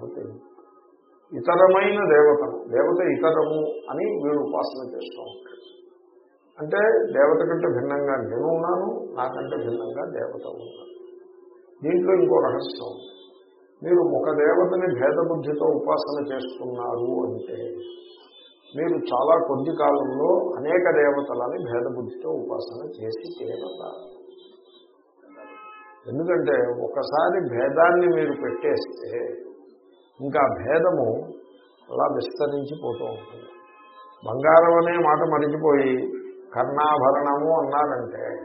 కాబట్టి ఇతరమైన దేవతను దేవత ఇతరము అని వీడు ఉపాసన చేస్తూ ఉంటాడు. అంటే దేవత కంటే భిన్నంగా నేను ఉన్నాను నాకంటే భిన్నంగా దేవత ఉన్నాను దీంట్లో ఇంకో రహస్యం మీరు ఒక దేవతని భేదబుద్ధితో ఉపాసన చేస్తున్నారు అంటే మీరు చాలా కొద్ది కాలంలో అనేక దేవతలని భేదబుద్ధితో ఉపాసన చేసి తీరతారు ఎందుకంటే ఒకసారి భేదాన్ని మీరు పెట్టేస్తే ఇంకా భేదము అలా విస్తరించిపోతూ ఉంటుంది. బంగారం అనే మాట మరిచిపోయి కర్ణాభరణము అన్నారంటే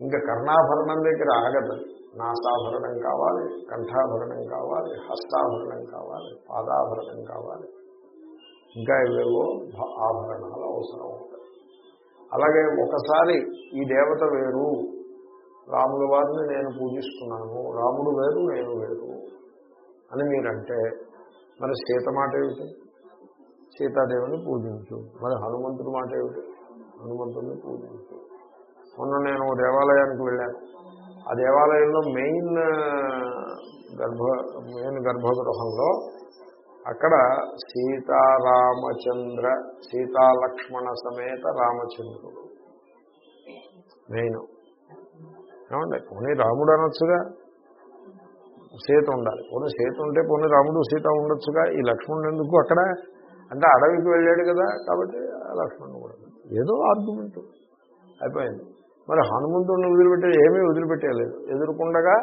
ఇంకా కర్ణాభరణం దగ్గర ఆగదు. నాసాభరణం కావాలి కంఠాభరణం కావాలి హస్తాభరణం కావాలి పాదాభరణం కావాలి. ఇంకా ఇవేవో భ- ఆభరణాలు అవసరం ఉంటాయి. అలాగే ఒకసారి ఈ దేవత వేరు రాముల వారిని నేను పూజిస్తున్నాను రాముడు వేరు నేను వేరు. అని మీరంటే మరి సీత మాట ఏమిటి? సీతాదేవిని పూజించు. మరి హనుమంతుడి మాట ఏమిటి? హనుమంతుడిని పూజించు. మొన్న నేను దేవాలయానికి వెళ్ళాను. ఆ దేవాలయంలో మెయిన్ గర్భ మెయిన్ గర్భగృహంలో అక్కడ సీతారామచంద్ర సీతాలక్ష్మణ సమేత రామచంద్రుడు. మెయిన్. ఏమండి? పోనీ రాముడు అనొచ్చుగా? సీత ఉండాలి. పోనీ సీత ఉంటే పోనీ రాముడు సీత ఉండొచ్చుగా ఈ లక్ష్మణుడు ఎందుకు అక్కడ? అంటే అడవికి వెళ్ళాడు కదా కాబట్టి ఆ లక్ష్మణుడు కూడా. ఏదో ఆర్గ్యుమెంట్ అయిపోయింది. మరి హనుమంతుడిని వదిలిపెట్టే ఏమీ వదిలిపెట్టేయలేదు. ఎదుర్కొండగా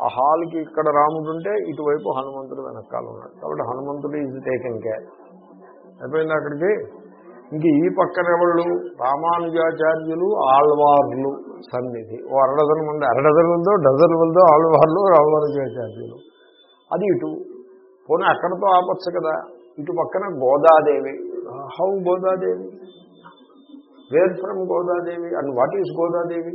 ఆ హాల్కి ఇక్కడ రాముడు ఉంటే ఇటువైపు హనుమంతుడు వెనకాల ఉన్నాడు. కాబట్టి హనుమంతుడు ఇది టేకెన్ కేర్ అయిపోయింది అక్కడికి? ఇంక ఈ పక్కన ఎవళ్ళు రామానుజాచార్యులు ఆళ్వార్లు. సన్నిధి. ఓ అరడజన్ మంది అరడజన్ ఉందో డజన్ ఉందో ఆళ్వార్లు రామానుజాచార్యులు అది ఇటు. పోనీ అక్కడతో ఆపచ్చు కదా. ఇటు పక్కన Godadevi. How Godadevi? Where from Godadevi? And what is Godadevi?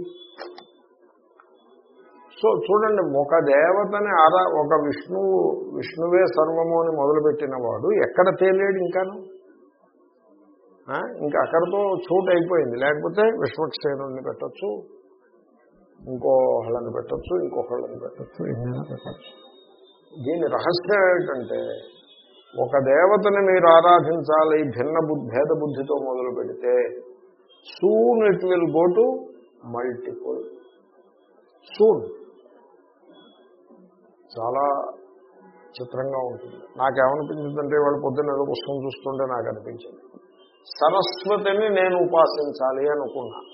So చూడండి ఒక దేవతని ఆరా ఒక విష్ణువు విష్ణువే సర్వము అని మొదలుపెట్టిన వాడు ఎక్కడ తేలేడు ఇంకాను? ఇంకా అక్కడతో చోటు అయిపోయింది. లేకపోతే విశ్వక్సేనుని పెట్టచ్చు. ఇంకో హళ్ళని పెట్టచ్చు ఇంకొకళ్ళని పెట్టచ్చు ఎన్నైనా పెట్టచ్చు. దీని రహస్యం ఏంటంటే ఒక దేవతని మీరు ఆరాధించాలి భిన్న భేద బుద్ధితో మొదలు పెడితే soon it will go to multiple soon చాలా చిత్రంగా ఉంటుంది. నాకేమనిపించిందంటే వాళ్ళు పొద్దున్న ఏదో పుస్తకం చూస్తుంటే నాకు అనిపించింది. సరస్వతిని నేను ఉపాసించాలి అనుకున్నాను.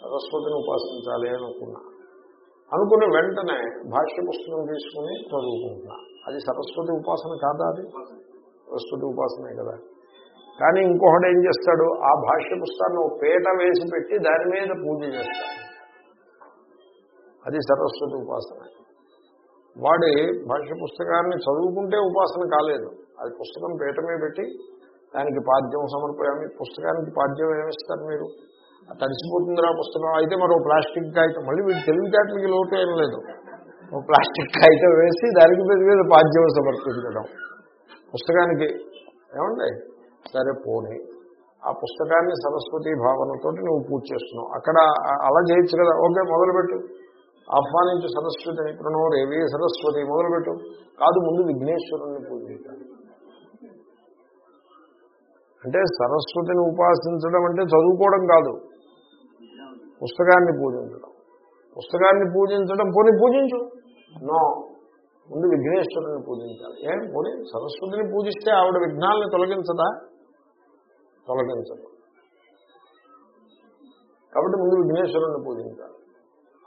సరస్వతిని ఉపాసించాలి అనుకున్నా. అనుకున్న వెంటనే భాష్య పుస్తకం తీసుకుని చదువుకుంటున్నా. అది సరస్వతి ఉపాసన కాదా అది? సరస్వతి ఉపాసనే కదా. కానీ ఇంకొకటి ఏం చేస్తాడు? ఆ భాష్య పుస్తకాన్ని పేట వేసి పెట్టి దాని మీద పూజ చేస్తాడు. అది సరస్వతి ఉపాసన. వాడి భాష్య పుస్తకాన్ని చదువుకుంటే ఉపాసన కాలేదు. అది పుస్తకం పీఠమే పెట్టి దానికి పాద్యం సమర్పయామి. పుస్తకానికి పాద్యం ఏమిస్తారు మీరు? తడిసిపోతుందిరా పుస్తకం. అయితే మరో ప్లాస్టిక్ కాగితం. మళ్ళీ వీడు తెలివితేటలకి లోటు ఏం లేదు. ప్లాస్టిక్ కాగితం వేసి దానికి మీద మీద పాద్యం సమర్పించడం పుస్తకానికి ఏమండి? సరే పోనీ. ఆ పుస్తకాన్ని సరస్వతి భావనతో నువ్వు పూజ చేస్తున్నావు. అక్కడ అలా చేయొచ్చు కదా. ఓకే మొదలుపెట్టు. ఆహ్వానించు సరస్వతిని ప్రణో రేవి సరస్వతి మొదలుపెట్టు. కాదు ముందు విఘ్నేశ్వరుణ్ణి పూజించాలి అంటే సరస్వతిని ఉపాసించడం అంటే చదువుకోవడం కాదు. పుస్తకాన్ని పూజించడం. పుస్తకాన్ని పూజించడం. పోనీ పూజించు. నో. ముందు విఘ్నేశ్వరుని పూజించాలి. ఏం? పోనీ సరస్వతిని పూజిస్తే ఆవిడ విఘ్నాలను తొలగించదా? తొలగించదు. కాబట్టి ముందు విఘ్నేశ్వరుని పూజించాలి.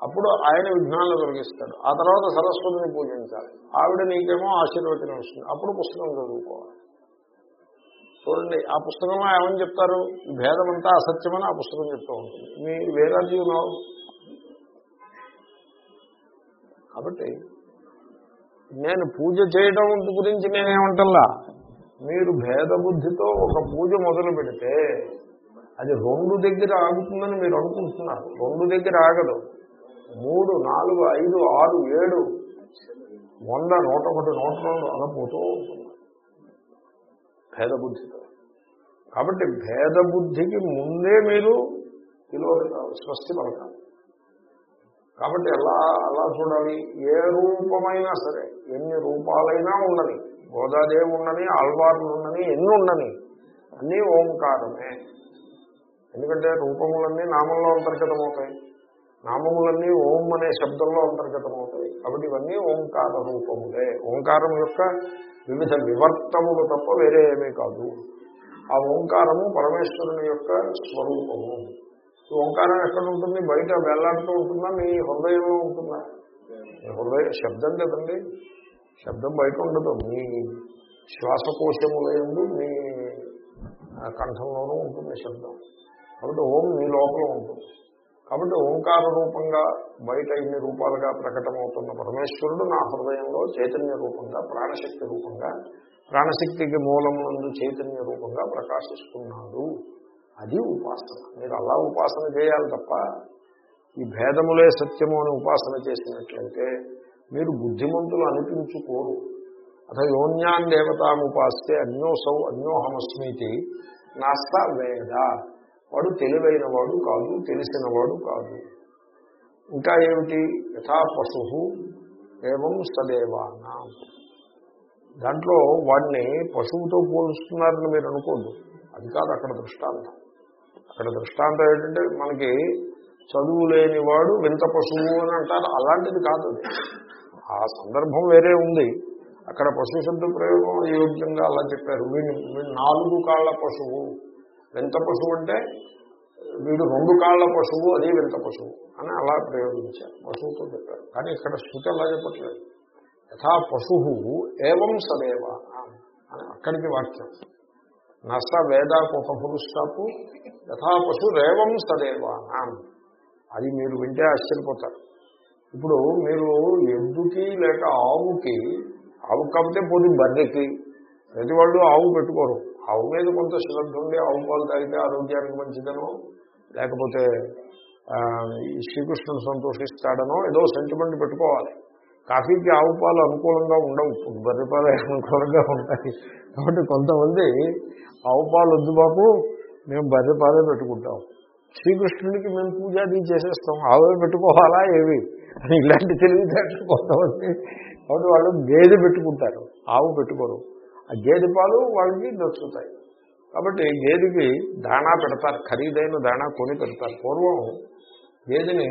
అప్పుడు ఆయన విఘ్నాలను తొలగిస్తాడు. ఆ తర్వాత సరస్వతిని పూజించాలి. ఆవిడ నీకేమో ఆశీర్వచనం వస్తుంది అప్పుడు పుస్తకం చదువుకోవాలి. చూడండి ఆ పుస్తకంలో ఏమని చెప్తారు? భేదం భేదమంతా అసత్యమని ఆ పుస్తకం చెప్తూ ఉంటుంది. మీ వేరే నో కాబట్టి నేను పూజ చేయడం గురించి నేనేమంటల్లా? మీరు భేద బుద్ధితో ఒక పూజ మొదలు పెడితే అది రెండు దగ్గర ఆగుతుందని మీరు అనుకుంటున్నారు. రెండు దగ్గర ఆగదు. మూడు నాలుగు ఐదు ఆరు ఏడు వంద నూట ఒకటి నూట రెండు అలా పోతూ ఉంటుంది. భేద బుద్ధితో కాబట్టి భేద బుద్ధికి ముందే మీరు కిలో స్వస్తి పలకాలి కాబట్టి ఎలా అలా చూడాలి. ఏ రూపమైనా సరే ఎన్ని రూపాలైనా ఉండని గోదాదేవి ఉండని ఆల్వార్లు ఉండని ఎన్ని ఉండని అన్నీ ఓంకారమే. ఎందుకంటే రూపములన్నీ నామంలో అంతర్గతమవుతాయి. నామములన్నీ ఓం అనే శబ్దంలో అంతర్గతమవుతాయి. కాబట్టి ఇవన్నీ ఓంకార రూపములే ఓంకారం యొక్క వివిధ వివర్తములు తప్ప వేరే ఏమీ కాదు. ఆ ఓంకారము పరమేశ్వరుని యొక్క స్వరూపము. ఈ ఓంకారం ఎక్కడ ఉంటుంది? బయట వేలాడుతూ ఉంటుందా? మీ హృదయంలో ఉంటుందా? మీ హృదయ శబ్దం కదండి. శబ్దం బయట ఉండదు. మీ శ్వాసకోశములందు మీ కంఠంలోనూ ఉంటుంది శబ్దం. కాబట్టి ఓం మీ లోపల ఉంటుంది. కాబట్టి ఓంకార రూపంగా బయట ఇన్ని రూపాలుగా ప్రకటమవుతున్న పరమేశ్వరుడు నా హృదయంలో చైతన్య రూపంగా ప్రాణశక్తి రూపంగా ప్రాణశక్తికి మూలం నందు చైతన్య రూపంగా ప్రకాశిస్తున్నాడు. అది ఉపాసన. మీరు అలా ఉపాసన చేయాలి తప్ప ఈ భేదములే సత్యము అని ఉపాసన చేసినట్లయితే మీరు బుద్ధిమంతులు అనిపించుకోరు. అథ యోన్యాన్ దేవతాముపాస్తే అన్యోసౌ అన్యోహమస్మితి నాస్త వేద. వాడు తెలివైన వాడు కాదు తెలిసిన వాడు కాదు. ఇంకా ఏమిటి? యథా పశు ఏవం సదేవానా. దాంట్లో వాడిని పశువుతో పోలుస్తున్నారని మీరు అనుకోద్దు అది కాదు అక్కడ దృష్టాంతం. అక్కడ దృష్టాంతం ఏంటంటే మనకి చదువు లేనివాడు వింత పశువు అని అంటారు. అలాంటిది కాదు ఆ సందర్భం వేరే ఉంది. అక్కడ పశు శబ్ద ప్రయోగం యోగ్యంగా అలా చెప్పారు. వీడిని నాలుగు కాళ్ళ పశువు. వింత పశువు అంటే వీడు రెండు కాళ్ళ పశువు అది వింత పశువు అని అలా ప్రయోగించారు. పశువుతో చెప్పారు. కానీ ఇక్కడ శృతి అలా చెప్పట్లేదు. యథా పశు ఏవం సదేవ అని అక్కడికి వాక్యం. నస వేద ఒక పురుషాపు యథా పశు రేవం సదేవ అది మీరు వింటే ఆశ్చర్యపోతారు. ఇప్పుడు మీరు ఎద్దుకి లేక ఆవుకి ఆవు కాకపోతే పోతే బర్రెకి ప్రతి వాళ్ళు ఆవు పెట్టుకోరు. ఆవు మీద కొంత శ్రద్ధ ఉండి ఆవు పాలు తాగితే ఆరోగ్యానికి మంచిదనో లేకపోతే ఈ శ్రీకృష్ణుడు సంతోషిస్తాడనో ఏదో సెంటిమెంట్ పెట్టుకోవాలి. కాఫీకి ఆవు పాలు అనుకూలంగా ఉండవు. బర్రె పాలు అనుకూలంగా ఉంటాయి. కాబట్టి కొంతమంది ఆవు పాలు వద్దు బాబు మేము బర్రె పాలే పెట్టుకుంటాం. శ్రీకృష్ణుడికి మేము పూజాది చేసేస్తాం. ఆవే పెట్టుకోవాలా ఏవి? అని ఇలాంటి తెలివితేటలు కొంతమంది. కాబట్టి వాళ్ళు గేదె పెట్టుకుంటారు. ఆవు పెట్టుకోరు. ఆ గేదె పాలు వాళ్ళకి నచ్చుతాయి కాబట్టి గేదెకి దాణా పెడతారు ఖరీదైన దాణా కొని పెడతారు. పూర్వం గేదెని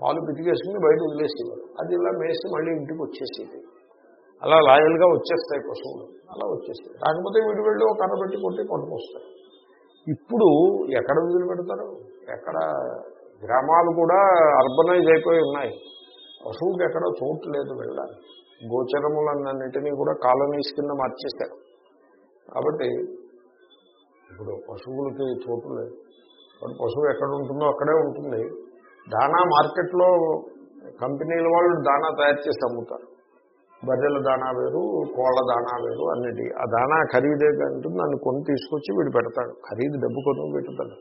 పాలు పితికేసుకుని బయట వదిలేసేవారు. అది ఇలా మేసి మళ్ళీ ఇంటికి వచ్చేసేది. అలా లాయల్గా వచ్చేస్తాయి పశువులు. అలా వచ్చేస్తాయి. కాకపోతే వీడు వెళ్ళి ఒక కర్ర పెట్టి కొట్టి కొట్టుకొస్తాయి ఇప్పుడు ఎక్కడ వదిలిపెడతారు ఎక్కడ గ్రామాలు కూడా అర్బనైజ్ అయిపోయి ఉన్నాయి. పశువుకి ఎక్కడ చోటు లేదు వెళ్ళాలి గోచరములన్నింటినీ కూడా కాలనీస్ కింద మార్చేశారు. కాబట్టి ఇప్పుడు పశువులకి చోటు లేదు. పశువు ఎక్కడ ఉంటుందో అక్కడే ఉంటుంది. దానా మార్కెట్లో కంపెనీల వాళ్ళు దానా తయారు చేసి అమ్ముతారు. బర్రెల దానా వేరు కోళ్ళ దానా వేరు అన్నిటి. ఆ దానా ఖరీదే ఉంటుంది దాన్ని కొని తీసుకొచ్చి వీడు పెడతాడు. ఖరీదు డబ్బు కొని పెడతాడు.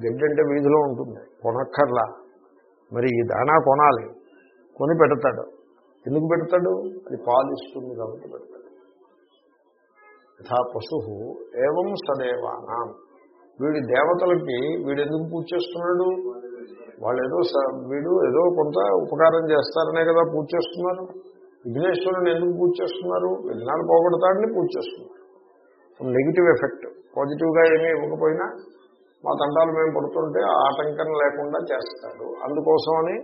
గడ్డంటే వీధిలో ఉంటుంది. కొనక్కర్లా. మరి ఈ దానా కొనాలి. కొని పెడతాడు. ఎందుకు పెడతాడు? అది పాలిస్తుంది కాబట్టి పెడతాడు. యథా పశు ఏవం సదేవానా. వీడి దేవతలకి వీడు ఎందుకు పూజ చేస్తున్నాడు? వాళ్ళు ఏదో స- వీడు ఏదో కొంత ఉపకారం చేస్తారనే కదా పూజ చేస్తున్నారు. విఘ్నేశ్వరుని ఎందుకు పూజ చేస్తున్నారు? విఘ్నాలు పోగొడతాడని పూజ చేస్తున్నారు. నెగిటివ్ ఎఫెక్ట్ పాజిటివ్గా ఏమీ ఇవ్వకపోయినా మా తంటాలు మేము పడుతుంటే ఆ ఆటంకం లేకుండా చేస్తాడు. అందుకోసమని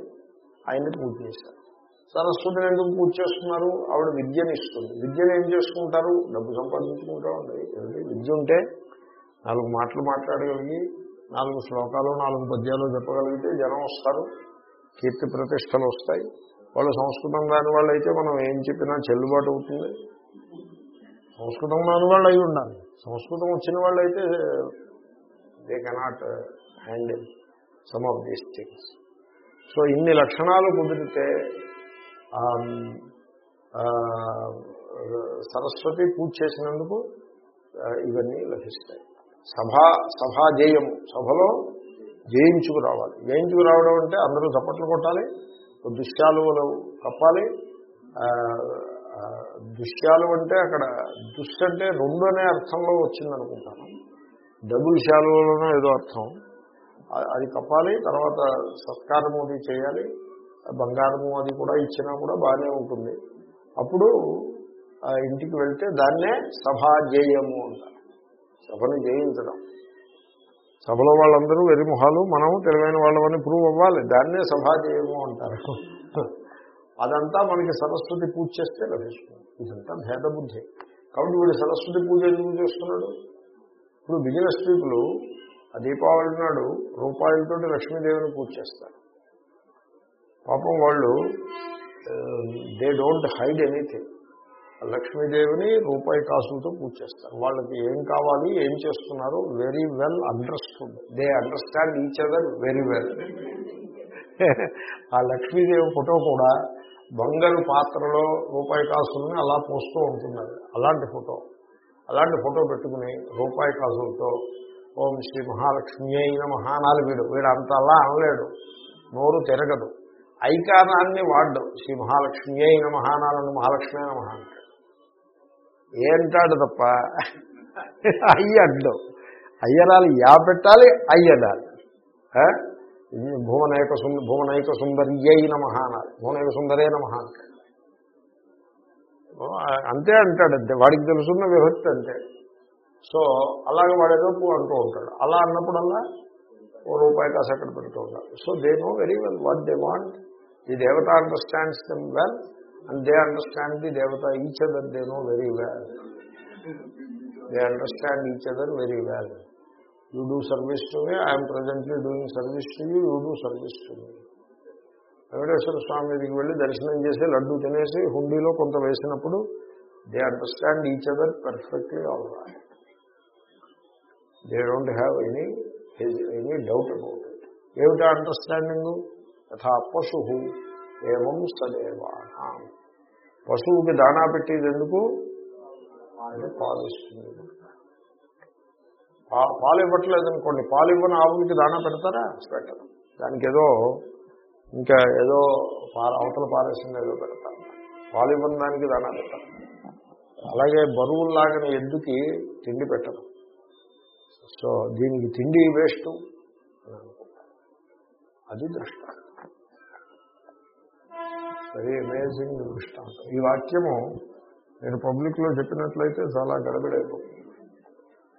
ఆయన్ని పూజ చేశారు. సరస్వతిని ఎందుకు పూజ చేస్తున్నారు? ఆవిడ విద్యను ఇస్తుంది. విద్యను ఏం చేసుకుంటారు? డబ్బు సంపాదించుకుంటా ఉంది విద్య ఉంటే నాలుగు మాటలు మాట్లాడగలిగి నాలుగు శ్లోకాలు నాలుగు పద్యాలు చెప్పగలిగితే జనం వస్తారు. కీర్తి ప్రతిష్టలు వస్తాయి. వాళ్ళు సంస్కృతం రాని వాళ్ళు అయితే మనం ఏం చెప్పినా చెల్లుబాటు అవుతుంది. సంస్కృతం రాని వాళ్ళు అయి ఉండాలి. సంస్కృతం వచ్చిన వాళ్ళు అయితే they cannot handle some of these things so ఇన్ని లక్షణాలు కుదిరితే సరస్వతి పూజ చేసినందుకు ఇవన్నీ లభిస్తాయి. సభా సభా జయము సభలో జయించుకు రావాలి. జయించుకు రావడం అంటే అందరూ చప్పట్లు కొట్టాలి దుశ్యాలువలు కప్పాలి ఆ, అంటే అక్కడ దుష్ అంటే రెండు అనే అర్థంలో వచ్చిందనుకుంటాను. డబుల్ శాలువలోనో ఏదో అర్థం. అది కప్పాలి తర్వాత సత్కారమోది చేయాలి బంగారము అది కూడా ఇచ్చినా కూడా బాగానే ఉంటుంది. అప్పుడు ఆ ఇంటికి వెళ్తే దాన్నే సభాజేయము అంటారు. సభను జయించడం. సభలో వాళ్ళందరూ వెరిమొహాలు మనం తెలివైన వాళ్ళమని ప్రూవ్ అవ్వాలి. దాన్నే సభాజేయము అంటారు. అదంతా మనకి సరస్వతి పూజ చేస్తే లభిస్తుంది. ఇదంతా భేదబుద్ధి. కాబట్టి వీడు సరస్వతి పూజ ఎందుకు చేస్తున్నాడు? ఇప్పుడు బిజినెస్ పీపుల్ ఆ దీపావళి నాడు రూపాయలతోటి లక్ష్మీదేవిని పూజ చేస్తారు. పాపం వాళ్ళు దే డోంట్ హైడ్ ఎనీథింగ్ లక్ష్మీదేవిని రూపాయి కాసులతో పూజ చేస్తారు. వాళ్ళకి ఏం కావాలి ఏం చేస్తున్నారు very well understood they understand each other very well ఆ లక్ష్మీదేవి ఫోటో కూడా బంగారు పాత్రలో రూపాయి కాసుల్ని అలా పోస్తూ ఉంటున్నారు అలాంటి ఫోటో. అలాంటి ఫోటో పెట్టుకుని రూపాయి కాసులతో ఓం శ్రీ మహాలక్ష్మి అయిన మహానాలు వీడు. వీడు అంత అలా అనలేడు. నోరు తిరగదు. ఐకానాన్ని వాడ్డు. శ్రీ మహాలక్ష్మి అయిన మహానాలను మహాలక్ష్మి అయిన మహా అంటాడు. ఏంటాడు తప్ప? అయ్యడ్డు అయ్యరాలు యా పెట్టాలి అయ్యదాలి ఆ? భువనైక సుంద భువనైక సుందర్యై నమ అనాలి. భువనైక సుందరే నమ అంటాడు. అంతే అంటాడు అంతే. వాడికి తెలుసున్న విభక్తి అంతే. సో అలాగే వాడేదో అంటూ ఉంటాడు. అలా అన్నప్పుడల్లా ఓ రూపాయి కాసు అక్కడ పెడుతూ so they know very well what they want the devata understands them well and they understand the devata each other they know very well they understand each other very well you do service to me I'm presently doing service to you you do service to me Venkateswara Swami దగ్గరికి వెళ్ళి దర్శనం చేసి లడ్డు తినేసి హుండీలో కొంత వేసినప్పుడు they understand each other perfectly all right they don't have any any doubt about it ఏమిటా understanding యథా పశు ఏమం సదేవానా. పశువుకి దానా పెట్టేది ఎందుకు? అది పాలు ఇస్తుంది పా- పాలు ఇవ్వట్లేదు అనుకోండి. పాలు ఇవ్వని ఆవులకి దానా పెడతారా? పెట్టరు. దానికి ఏదో ఇంకా ఏదో పాల అవతల పారేసింది ఏదో పెడతారు. పాలు ఇవ్వని దానికి దానా పెట్టరు. అలాగే బరువుల్లాగిన ఎద్దుకి తిండి పెట్టరు? సో దీనికి తిండి వేస్ట్ అని అది దృష్టాంతం వెరీ అమేజింగ్ దృష్టాంతం ఈ వాక్యము నేను పబ్లిక్లో చెప్పినట్లయితే చాలా గడబిడైపోతుంది.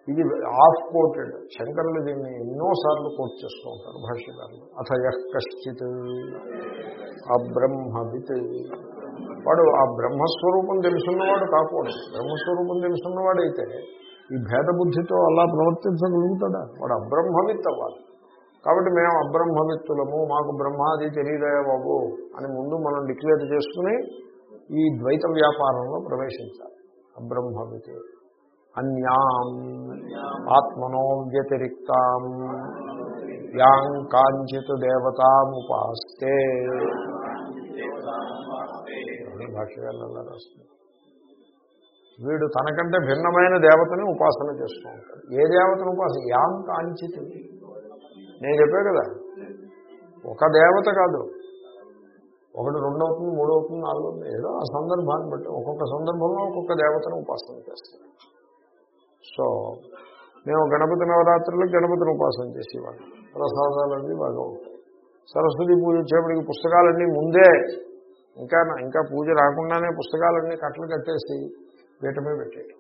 ఇది ఆఫ్ కోటెడ్. శంకరులు దీన్ని ఎన్నోసార్లు కోట్ చేస్తూ ఉంటారు భాష్యకారులు. అథ యః ఆ అబ్రహ్మవిత్ వాడు ఆ బ్రహ్మస్వరూపం తెలుసున్నవాడు కాకూడదు. బ్రహ్మస్వరూపం తెలుసున్నవాడైతే ఈ భేద బుద్ధితో అలా ప్రవర్తించగలుగుతాడా? వాడు అబ్రహ్మవిత్ అవ్వాలి కాబట్టి మేము అబ్రహ్మవిత్తులము మాకు బ్రహ్మాది తెలియదయా బాబు అని ముందు మనం డిక్లేర్ చేసుకుని ఈ ద్వైత వ్యాపారంలో ప్రవేశించాలి. అబ్రహ్మవిత్ అన్యాం ఆత్మనో వ్యతిరిక్తాం. యాం కాంచిత్ దేవతాముపాస్తే అని రాస్తుంది వీడు తనకంటే భిన్నమైన దేవతని ఉపాసన చేస్తూ ఉంటాడు. ఏ దేవతను ఉపాసన? యాం కాంచిత్ నేను చెప్పే కదా ఒక దేవత కాదు. ఒకటి రెండవుతుంది మూడవుతుంది మూడు నాలుగు అవుతుంది ఏదో ఆ సందర్భాన్ని బట్టి ఒక్కొక్క సందర్భంలో ఒక్కొక్క దేవతను ఉపాసన చేస్తాం సో మేము గణపతి నవరాత్రులు గణపతిని ఉపాసన చేసేవాళ్ళం. ప్రసాదాలన్నీ బాగా ఉంటాయి. సరస్వతి పూజ వచ్చేప్పటికి పుస్తకాలన్నీ ముందే ఇంకా ఇంకా పూజ రాకుండానే పుస్తకాలన్నీ కట్టలు కట్టేసి పీఠమే పెట్టేయడం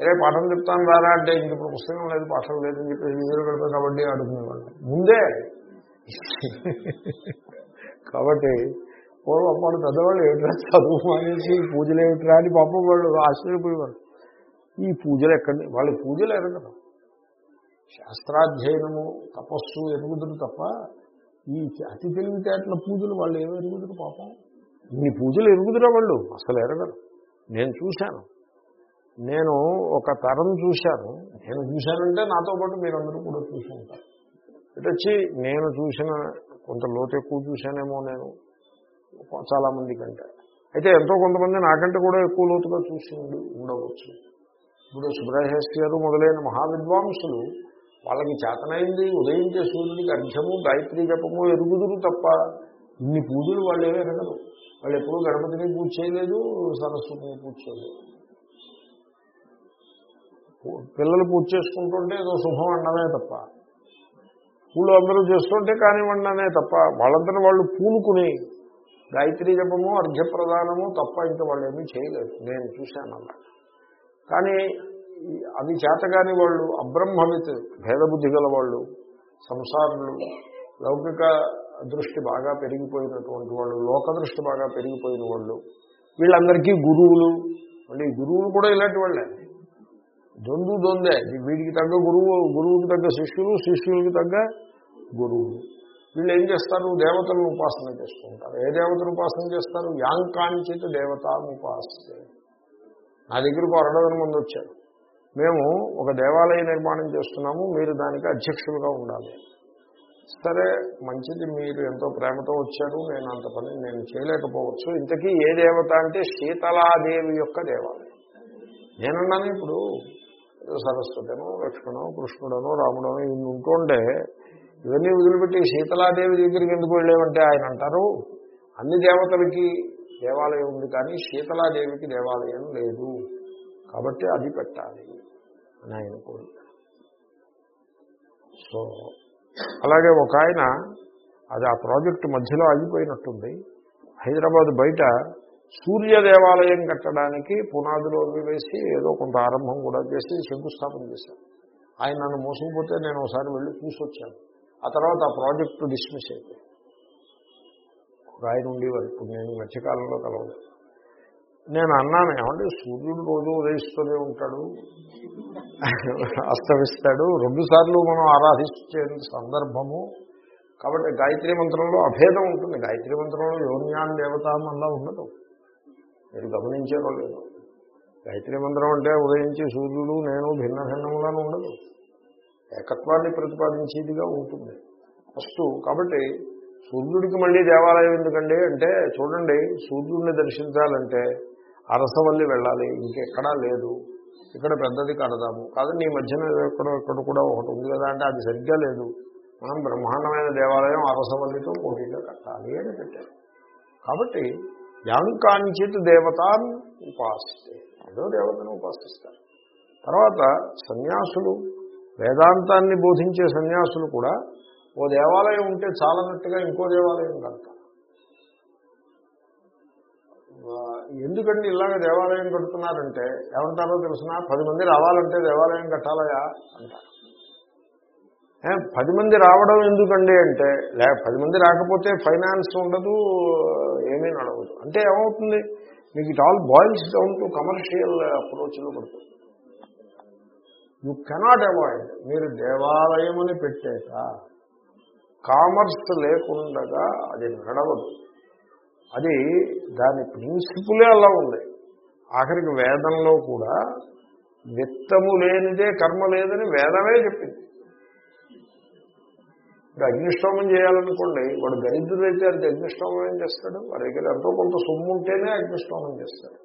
అరే పాఠం చెప్తాను రారా అంటే ఇంక ఇప్పుడు పుస్తకం లేదు పాఠం లేదని చెప్పేసి వీధులు గడిపే కబడ్డీ ఆడుకునేవాళ్ళు ముందే! కాబట్టి పూర్వం అప్పుడు పెద్దవాళ్ళు ఏమిట్రా చదువు మానేసి పూజలు ఏమిట్రా అని పాపం వాళ్ళు ఆశ్చర్యపోయేవారు. ఈ పూజలు ఎక్కడి వాళ్ళ పూజలు ఎరగడం. శాస్త్రాధ్యయనము తపస్సు ఎరుగుదురు తప్ప ఈ అతి తెలివితేటల పూజలు వాళ్ళు ఏమి ఎరుగుదురు పాపం? ఇన్ని పూజలు ఎరుగుదురా వాళ్ళు? అసలు ఎరగరు. నేను చూశాను. నేను ఒక తరం చూశాను. నేను చూశానంటే నాతో పాటు మీరందరూ కూడా చూసి ఉంటారు. ఇటు వచ్చి నేను చూసిన కొంత లోతు ఎక్కువ చూశానేమో నేను. చాలామంది కంటే. అయితే ఎంతో కొంతమంది నాకంటే కూడా ఎక్కువ లోతుగా చూసి ఉండి ఉండవచ్చు. ఇప్పుడు సుబ్రహ్మణ్య గారు మొదలైన మహావిద్వాంసులు వాళ్ళకి చేతనైంది ఉదయించే సూర్యుడికి అర్ఘ్యము గాయత్రి జపము ఎరుగుదురు తప్ప ఇన్ని పూజలు వాళ్ళు ఏమీ ఎరగరు వాళ్ళు ఎప్పుడూ గణపతిని పూజ చేయలేదు సరస్వతిని పూజ చేయలేదు. పిల్లలు పూజ చేసుకుంటుంటే ఏదో శుభం అన్నమే తప్ప. పూలు అందరూ చేస్తుంటే కానివ్వండి అనే తప్ప. వాళ్ళందరూ వాళ్ళు పూనుకుని గాయత్రి జపము అర్ఘ్యప్రదానము తప్ప ఇంకా వాళ్ళు ఏమీ చేయలేదు. నేను చూశాను అలా కానీ అది అవి చేతగాని వాళ్ళు అబ్రహ్మవిత్ భేదబుద్ధి గల వాళ్ళు సంసారులు లౌకిక దృష్టి బాగా పెరిగిపోయినటువంటి వాళ్ళు లోక దృష్టి బాగా పెరిగిపోయిన వాళ్ళు వీళ్ళందరికీ గురువులు. మళ్ళీ ఈ గురువులు కూడా ఇలాంటి వాళ్ళే. దొందు దొందే. వీడికి తగ్గ గురువు గురువుకి తగ్గ శిష్యులు శిష్యులకి తగ్గ గురువులు. వీళ్ళు ఏం చేస్తారు? దేవతలను ఉపాసన చేసుకుంటారు. ఏ దేవతను ఉపాసన చేస్తారు? యాంకాంచిత దేవతాను ఉపాసన నా దగ్గరకు అరడదన మంది వచ్చారు. మేము ఒక దేవాలయ నిర్మాణం చేస్తున్నాము మీరు దానికి అధ్యక్షులుగా ఉండాలి. సరే మంచిది మీరు ఎంతో ప్రేమతో వచ్చారు నేను అంత పని నేను చేయలేకపోవచ్చు. ఇంతకీ ఏ దేవత అంటే శీతలాదేవి యొక్క దేవాలయం. నేనున్నాను ఇప్పుడు. సరస్వతినో లక్ష్మణో కృష్ణుడనో రాముడనో ఇన్ని ఉంటుండే ఇవన్నీ వదిలిపెట్టి శీతలాదేవి దగ్గరికి ఎందుకు వెళ్ళేవంటే ఆయన అంటారు? అన్ని దేవతలకి దేవాలయం ఉంది కానీ శీతలాదేవికి దేవాలయం లేదు. కాబట్టి అది పెట్టాలి అని ఆయన కోరిక సో అలాగే ఒక ఆయన అది ఆ ప్రాజెక్టు మధ్యలో ఆగిపోయినట్టుంది. హైదరాబాద్ బయట సూర్య దేవాలయం కట్టడానికి పునాదులు వేసి ఏదో కొంత ఆరంభం కూడా చేసి శంకుస్థాపన చేశాను ఆయన నన్ను మోసకపోతే నేను ఒకసారి వెళ్ళి చూసొచ్చాను ఆ తర్వాత ఆ ప్రాజెక్టు డిస్మిస్ అయిపోయింది. ఆయన ఉండేవారు. ఇప్పుడు నేను మధ్యకాలంలో కలవలేదు నేను అన్నాను ఏమంటే సూర్యుడు రోజు ఉదయిస్తూనే ఉంటాడు అస్తమిస్తాడు. రెండు సార్లు మనం ఆరాధించే సందర్భము. కాబట్టి గాయత్రి మంత్రంలో అభేదం ఉంటుంది. గాయత్రీ మంత్రంలో యోన్యాన్ దేవతామల్లా ఉండదు. మీరు గమనించారో లేదు గాయత్రి మంత్రం అంటే ఉదయించి సూర్యుడు నేను భిన్న భిన్నములను ఉండదు. ఏకత్వాన్ని ప్రతిపాదించేదిగా ఉంటుంది. ఫస్ట్ కాబట్టి సూర్యుడికి మళ్ళీ దేవాలయం ఎందుకండి అంటే చూడండి సూర్యుడిని దర్శించాలంటే అరసవల్లి వెళ్ళాలి ఇంకెక్కడా లేదు. ఇక్కడ పెద్దది కడదాము కాదు నీ మధ్యన ఎక్కడో ఇక్కడ కూడా ఒకటి ఉంది కదా అంటే అది సరిగ్గా లేదు. మనం బ్రహ్మాండమైన దేవాలయం అరసవల్లితో పోటీగా కట్టాలి అని పెట్టారు. కాబట్టి యాంకాంచిత్ దేవతాన్ ఉపాసిస్తే. ఏదో దేవతను ఉపాసిస్తారు. తర్వాత సన్యాసులు వేదాంతాన్ని బోధించే సన్యాసులు కూడా ఓ దేవాలయం ఉంటే చాలన్నట్టుగా ఇంకో దేవాలయం కడతారు ఎందుకండి ఇలాగ దేవాలయం కడుతున్నారంటే ఏమంటారో తెలిసిన? పది మంది రావాలంటే దేవాలయం కట్టాలయా? అంటారు. పది మంది రావడం ఎందుకండి అంటే లే పది మంది రాకపోతే ఫైనాన్స్ ఉండదు ఏమీ నడవదు. అంటే ఏమవుతుంది? మీకు it all boils down to commercial అప్రోచ్లో పడుతుంది. యూ కెనాట్ అవాయిడ్ మీరు దేవాలయం అని పెట్టాక కామర్స్ లేకుండగా అది నడవదు. అది దాని ప్రిన్సిపులే అలా ఉంది. ఆఖరికి వేదంలో కూడా విత్తము లేనిదే కర్మ లేదని వేదమే చెప్పింది. ఇప్పుడు అగ్నిష్టోమం చేయాలనుకోండి వాడు దరిద్రుడైతే అది అగ్నిష్టోమం ఏం చేస్తాడు? వాడి దగ్గర ఎంతో కొంత సొమ్ము ఉంటేనే అగ్నిష్టోమం చేస్తాడు.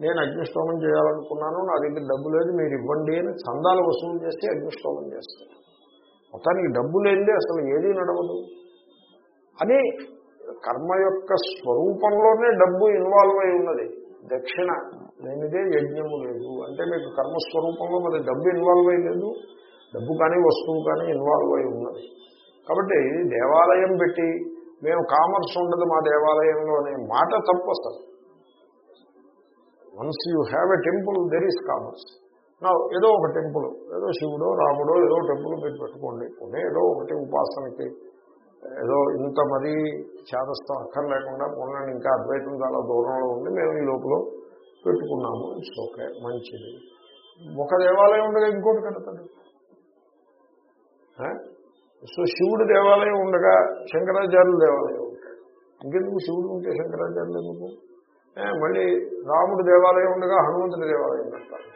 నేను అగ్నిష్టోమం చేయాలనుకున్నాను నా దగ్గర డబ్బు లేదు మీరు ఇవ్వండి అని చందాలు వసూలు చేస్తే అగ్నిష్టోమం చేస్తాడు. మొత్తానికి డబ్బు లేనిదే అసలు ఏదీ నడవదు. అని కర్మ యొక్క స్వరూపంలోనే డబ్బు ఇన్వాల్వ్ అయి ఉన్నది. దక్షిణ లేనిదే యజ్ఞము లేదు. అంటే మీకు కర్మస్వరూపంలో మరి డబ్బు ఇన్వాల్వ్ అయ్యి లేదు డబ్బు కానీ వస్తువు కానీ ఇన్వాల్వ్ అయి ఉన్నది. కాబట్టి దేవాలయం పెట్టి మేము కామర్స్ ఉండదు మా దేవాలయంలో అనే మాట తప్పు అసలు once you have a temple there is commerce నా ఏదో ఒక టెంపుల్ ఏదో శివుడో రాముడో ఏదో టెంపుల్ మీరు పెట్టుకోండి. పోనీ ఏదో ఒకటి ఉపాసనకి ఏదో ఇంత మరీ చేతస్థం అక్కర్లేకుండా పోనండి ఇంకా అద్వైతం చాలా దూరంలో ఉండి మేము ఈ లోపల పెట్టుకున్నాము ఇట్స్ ఓకే మంచిది. ఒక దేవాలయం ఉండగా ఇంకోటి కడతాడు సో శివుడి దేవాలయం ఉండగా శంకరాచార్యుల దేవాలయం ఉంటాడు ఇంకెందుకు శివుడు ఉంటే శంకరాచార్యులు ఎందుకు? మళ్ళీ రాముడి దేవాలయం ఉండగా హనుమంతుడి దేవాలయం పెడతారు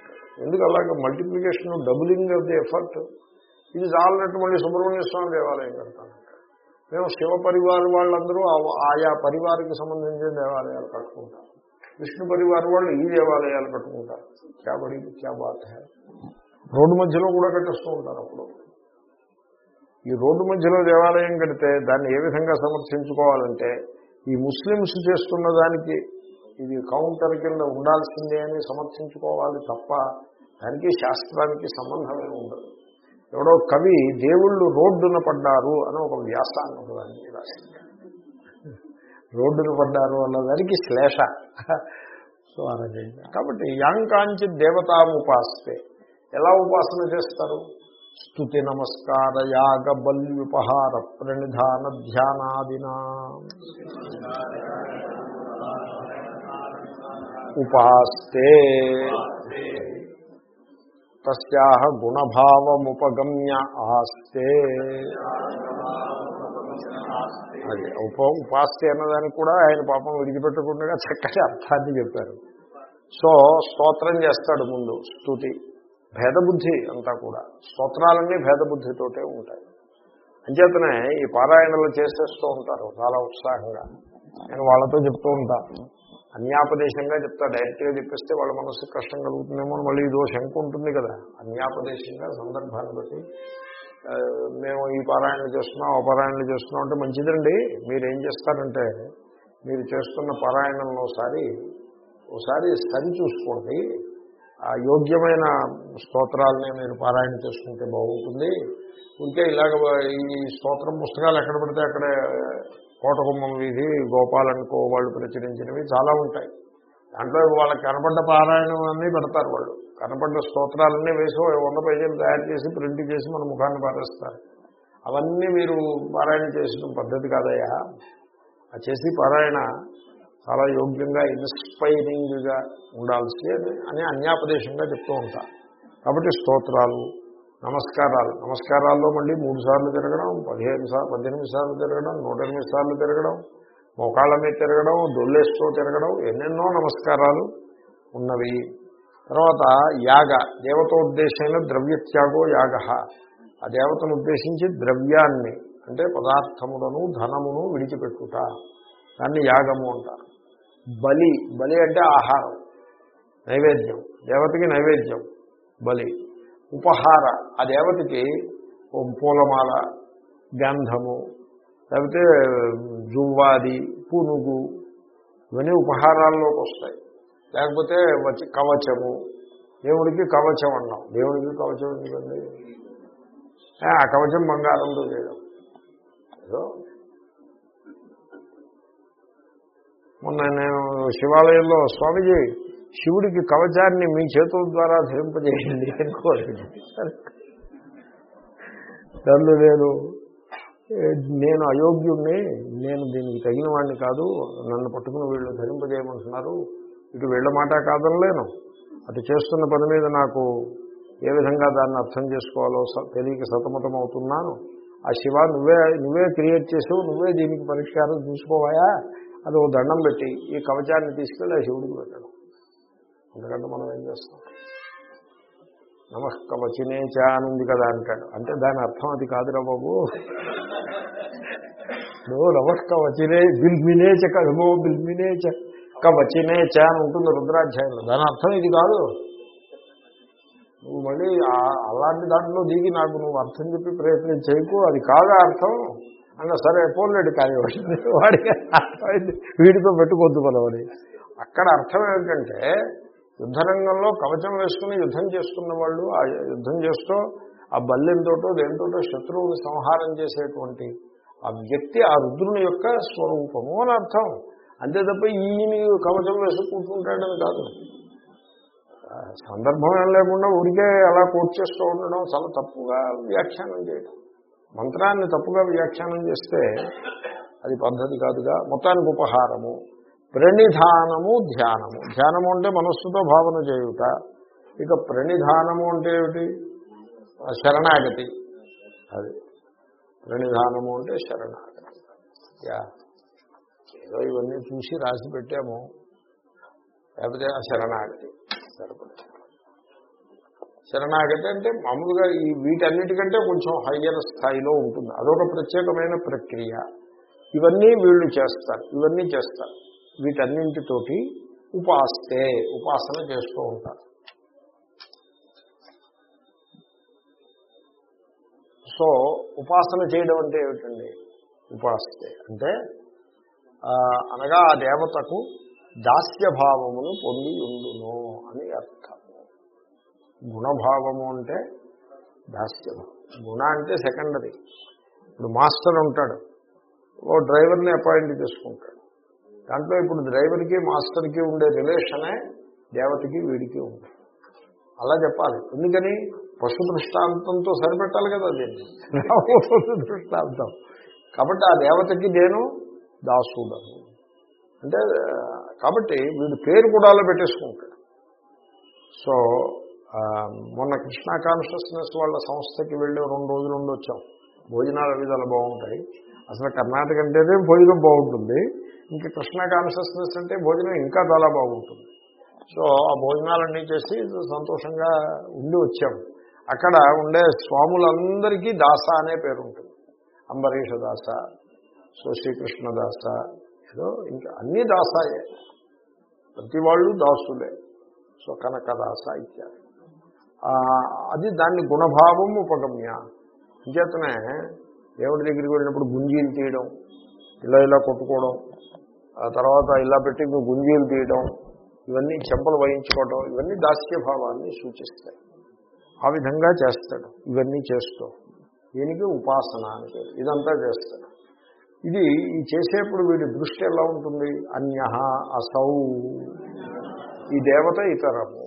ఎందుకు అలాగే multiplication doubling of the effort ఇది చాలన్నట్టు మళ్ళీ సుబ్రహ్మణ్య స్వామి దేవాలయం కడతాను మేము శివ పరివారం వాళ్ళందరూ ఆ- ఆయా పరివారికి సంబంధించిన దేవాలయాలు కట్టుకుంటారు విష్ణు పరివారం వాళ్ళు ఈ దేవాలయాలు కట్టుకుంటారు. క్యా బడి క్యా బాత్ హై? రోడ్డు మధ్యలో కూడా కట్టేస్తూ ఉంటారు అప్పుడు. ఈ రోడ్డు మధ్యలో దేవాలయం కడితే దాన్ని ఏ విధంగా సమర్థించుకోవాలంటే ఈ ముస్లిమ్స్ చేస్తున్న దానికి ఇది కౌంటర్ కింద ఉండాల్సిందే అని సమర్థించుకోవాలి తప్ప దానికి శాస్త్రానికి సంబంధమే ఉండదు. ఎవడో కవి దేవుళ్ళు రోడ్డున పడ్డారు అని ఒక వ్యాసాన్ని ఒకదాన్ని రాసింది పడ్డారు అన్నదానికి శ్లేష. సో ఆ కాబట్టి యాంకాంచి దేవతాముపాస్తే ఎలా ఉపాసన చేస్తారు? స్థుతి నమస్కార యాగ బల్యుపహార ప్రణిధాన ధ్యానాదినా ఉపాస్తే తస్యా గుణభావముపగమ్య ఆస్తే. అది ఉప ఉపాస్తే అన్నదానికి కూడా ఆయన పాపం విడిచిపెట్టకుండా చక్కటి అర్థాన్ని చెప్పారు. సో స్తోత్రం చేస్తాడు ముందు స్థుతి భేదబుద్ధి అంతా కూడా. స్తోత్రాలన్నీ భేదబుద్ధితోటే ఉంటాయి. అంచేతనే ఈ పారాయణలు చేసేస్తూ ఉంటారు చాలా ఉత్సాహంగా. నేను వాళ్ళతో చెప్తూ ఉంటాను అన్యాపదేశంగా చెప్తా డైరెక్ట్గా చెప్పిస్తే వాళ్ళ మనస్సు కష్టం కలుగుతుందేమో మళ్ళీ ఇదో శంకు ఉంటుంది కదా. అన్యాపదేశంగా సందర్భాన్ని బట్టి మేము ఈ పారాయణలు చేస్తున్నాం ఆ పారాయణలు చేస్తున్నాం అంటే మంచిదండి. మీరు ఏం చేస్తారంటే మీరు చేస్తున్న పారాయణంలో ఒకసారి ఒకసారి సరి చూసుకోండి. యోగ్యమైన స్తోత్రాలని మీరు పారాయణ చేసుకుంటే బాగుంటుంది. ఇంకే ఇలాగ ఈ స్తోత్రం పుస్తకాలు ఎక్కడ పడితే అక్కడ కోటకుమ్మం వీధి గోపాలనుకో వాళ్ళు ప్రచురించినవి చాలా ఉంటాయి. దాంట్లో వాళ్ళకి కనపడ్డ పారాయణం అన్నీ పెడతారు వాళ్ళు. కనపడ్డ స్తోత్రాలన్నీ వేసి వంద పేజీలు తయారు చేసి ప్రింట్ చేసి మన ముఖాన్ని పారేస్తారు. అవన్నీ మీరు పారాయణ చేసిన పద్ధతి కాదయ్యా. ఆ చేసి పారాయణ చాలా యోగ్యంగా ఇన్స్పైరింగ్గా ఉండాల్సి అని అన్యాపదేశంగా చెప్తూ ఉంటా. కాబట్టి స్తోత్రాలు నమస్కారాలు. నమస్కారాల్లో మళ్ళీ మూడు సార్లు తిరగడం పదిహేను సార్లు పద్దెనిమిది సార్లు తిరగడం నూట ఎనిమిది సార్లు తిరగడం మోకాళ్ళ మీద తిరగడం దొల్లేస్తూ తిరగడం ఎన్నెన్నో నమస్కారాలు ఉన్నవి. తర్వాత యాగ దేవతోద్దేశమైన ద్రవ్యత్యాగో యాగ. ఆ దేవతను ఉద్దేశించి ద్రవ్యాన్ని అంటే పదార్థములను ధనమును విడిచిపెట్టుట. దాన్ని యాగము అంటారు. బలి బలి అంటే ఆహారం నైవేద్యం దేవతకి నైవేద్యం బలి ఉపహార ఆ దేవతకి పూలమాల గంధము లేకపోతే జువ్వాది పునుగు ఇవన్నీ ఉపహారాల్లోకి వస్తాయి. లేకపోతే వచ్చి కవచము దేవుడికి కవచం అన్నాం. దేవుడికి కవచం ఎందుకండి? ఆ కవచం బంగారంతో చేయడం. ఏదో మొన్న నేను శివాలయంలో స్వామిజీ శివుడికి కవచాన్ని మీ చేతుల ద్వారా ధరింపజేయండి అని కోరింది దానిలో నేను నేను అయోగ్యుణ్ణి నేను దీనికి తగిన వాడిని కాదు నన్ను పట్టుకుని వీళ్ళు ధరింపజేయమంటున్నారు. ఇటు వీళ్ళ మాట కాదనలేను. అటు చేస్తున్న పని మీద నాకు ఏ విధంగా దాన్ని అర్థం చేసుకోవాలో తెలియక సతమతం అవుతున్నాను ఆ శివ నువ్వే నువ్వే క్రియేట్ చేసావు నువ్వే దీనికి పరిష్కారం చూసుకోవాయా? అది ఓ దండం పెట్టి ఈ కవచాన్ని తీసుకెళ్ళి ఆ శివుడికి పెట్టడం. ఎందుకంటే మనం ఏం చేస్తాం? నమః చా అని ఉంది కదా అంటాడు. అంటే దాని అర్థం అది కాదురా బాబు. నువ్వు నమః కవచినే బిల్మినేచ బిల్మినే బిల్మినేచ కవచినే చా అని ఉంటుంది రుద్రాధ్యాయంలో. దాని అర్థం ఇది కాదు. నువ్వు మళ్ళీ అలాంటి దాంట్లో దిగి నాకు నువ్వు అర్థం చెప్పి ప్రయత్నం చేయకు. అది కాదా అర్థం? అన్న సరే పోలేడు కానీ వాడికి వీడితో పెట్టుకోద్దు మనవని అక్కడ అర్థం ఏమిటంటే యుద్ధరంగంలో కవచం వేసుకుని యుద్ధం చేస్తున్న వాళ్ళు ఆ యుద్ధం చేస్తూ ఆ బల్లెంతోటో దేనితోటో శత్రువుని సంహారం చేసేటువంటి ఆ వ్యక్తి ఆ రుద్రుని యొక్క స్వరూపము అని అర్థం. అంతే తప్ప ఈయన కవచం వేసి కూర్చుంటాడని కాదు. సందర్భం ఏం లేకుండా ఉడికే అలా కోట్ చేస్తూ ఉండడం చాలా తప్పుగా వ్యాఖ్యానం చేయడం మంత్రాన్ని తప్పుగా వ్యాఖ్యానం చేస్తే అది పద్ధతి కాదుగా. మొత్తానికి ఉపహారము ప్రణిధానము ధ్యానము. ధ్యానము అంటే మనస్సుతో భావన చేయుట. ఇక ప్రణిధానము అంటే ఏమిటి? శరణాగతి. అది. ప్రణిధానము అంటే శరణాగతి. యా. ఏదో ఇవన్నీ చూసి రాసి పెట్టాము. లేకపోతే ఆ శరణాగతి సరిపడుతుంది శరణాగతి అంటే మామూలుగా ఈ వీటన్నిటికంటే కొంచెం హయ్యర్ స్థాయిలో ఉంటుంది. అదొక ప్రత్యేకమైన ప్రక్రియ. ఇవన్నీ వీళ్ళు చేస్తారు. ఇవన్నీ చేస్తారు. వీటన్నింటితోటి ఉపాస్తే ఉపాసన చేస్తూ ఉంటారు. సో ఉపాసన చేయడం అంటే ఏమిటండి? ఉపాస్తే అంటే అనగా ఆ దేవతకు దాస్యభావమును పొంది ఉండును అని అర్థం. గుణభావము అంటే దాస్యము గుణ అంటే సెకండరీ. ఇప్పుడు మాస్టర్ ఉంటాడు. ఓ డ్రైవర్ని అపాయింట్ చేసుకుంటాడు. దాంట్లో ఇప్పుడు డ్రైవర్కి మాస్టర్కి ఉండే రిలేషనే దేవతకి వీడికి ఉంది. అలా చెప్పాలి. ఎందుకని? పశు దృష్టాంతంతో సరిపెట్టాలి కదా దీన్ని. పశు దృష్టాంతం. కాబట్టి ఆ దేవతకి నేను దాసుడను. అంటే కాబట్టి వీడు పేరు కూడా అలా పెట్టేసుకుంటాడు. సో మొన్న కృష్ణ కాన్షియస్నెస్ వాళ్ళ సంస్థకి వెళ్ళి రెండు రోజులు ఉండి వచ్చాం భోజనాలు అవి చాలా బాగుంటాయి. అసలు కర్ణాటక అంటేనే భోజనం బాగుంటుంది. ఇంకా కృష్ణ కాన్షియస్నెస్ అంటే భోజనం ఇంకా చాలా బాగుంటుంది. సో ఆ భోజనాలన్నీ చేసి సంతోషంగా ఉండి వచ్చాం. అక్కడ ఉండే స్వాములందరికీ దాస అనే పేరు ఉంటుంది. అంబరీష దాస సో శ్రీకృష్ణ దాస ఏదో ఇంకా అన్ని దాసాయే ప్రతి వాళ్ళు దాసులే. సో కనకదాస ఇచ్చారు అది దాన్ని గుణభావం ఉపగమ్య అంచేతనే దేవుడి దగ్గరికి వెళ్ళినప్పుడు గుంజీలు తీయడం ఇలా ఇలా కొట్టుకోవడం ఆ తర్వాత ఇలా పెట్టి గుంజీలు తీయడం ఇవన్నీ చెంపలు వహించుకోవడం ఇవన్నీ దాస్యభావాన్ని సూచిస్తాయి. ఆ విధంగా చేస్తాడు. ఇవన్నీ చేస్తూ. దీనికి ఉపాసన అని పేరు. ఇదంతా చేస్తాడు. ఇది ఈ చేసేప్పుడు వీడి దృష్టి ఎలా ఉంటుంది? అన్య అసౌ. ఈ దేవత ఇతరము.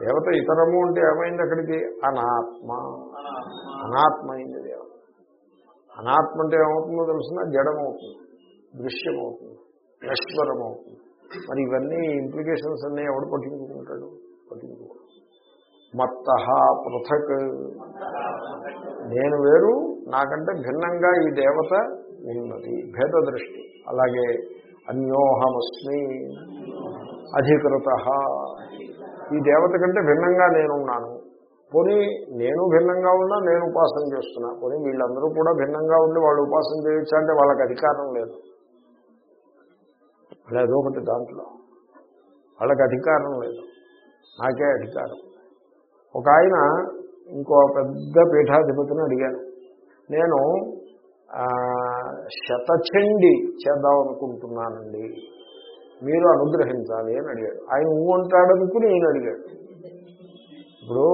దేవత ఇతరము అంటే ఏమైంది అక్కడికి? అనాత్మ. అనాత్మ అయింది దేవత. అనాత్మ అంటే ఏమవుతుందో తెలిసిన? జడమవుతుంది. దృశ్యమవుతుంది. నశ్వరం అవుతుంది మరి ఇవన్నీ ఇంప్లికేషన్స్ అన్నీ ఎవడు పట్టించుకుంటాడు? పట్టించుకోడు. మత్త పృథక్. నేను వేరు నాకంటే భిన్నంగా ఈ దేవత ఉన్నది. భేద దృష్టి అలాగే అన్యోహమస్మి. అధికృత. ఈ దేవత కంటే భిన్నంగా నేనున్నాను. పోనీ నేను భిన్నంగా ఉన్నా నేను ఉపాసన చేస్తున్నా. పోనీ వీళ్ళందరూ కూడా భిన్నంగా ఉండి వాళ్ళు ఉపాసన చేయొచ్చా అంటే వాళ్ళకి అధికారం లేదు. లేదు ఒకటి దాంట్లో. వాళ్ళకి అధికారం లేదు. నాకే అధికారం. ఒక ఆయన ఇంకో పెద్ద పీఠాధిపతిని అడిగాను. నేను శతచండి చేద్దాం అనుకుంటున్నానండి. మీరు అనుగ్రహించాలి అని అడిగాడు. ఆయన ఊ అంటాడనుకుని ఈయన అడిగాడు. ఇప్పుడు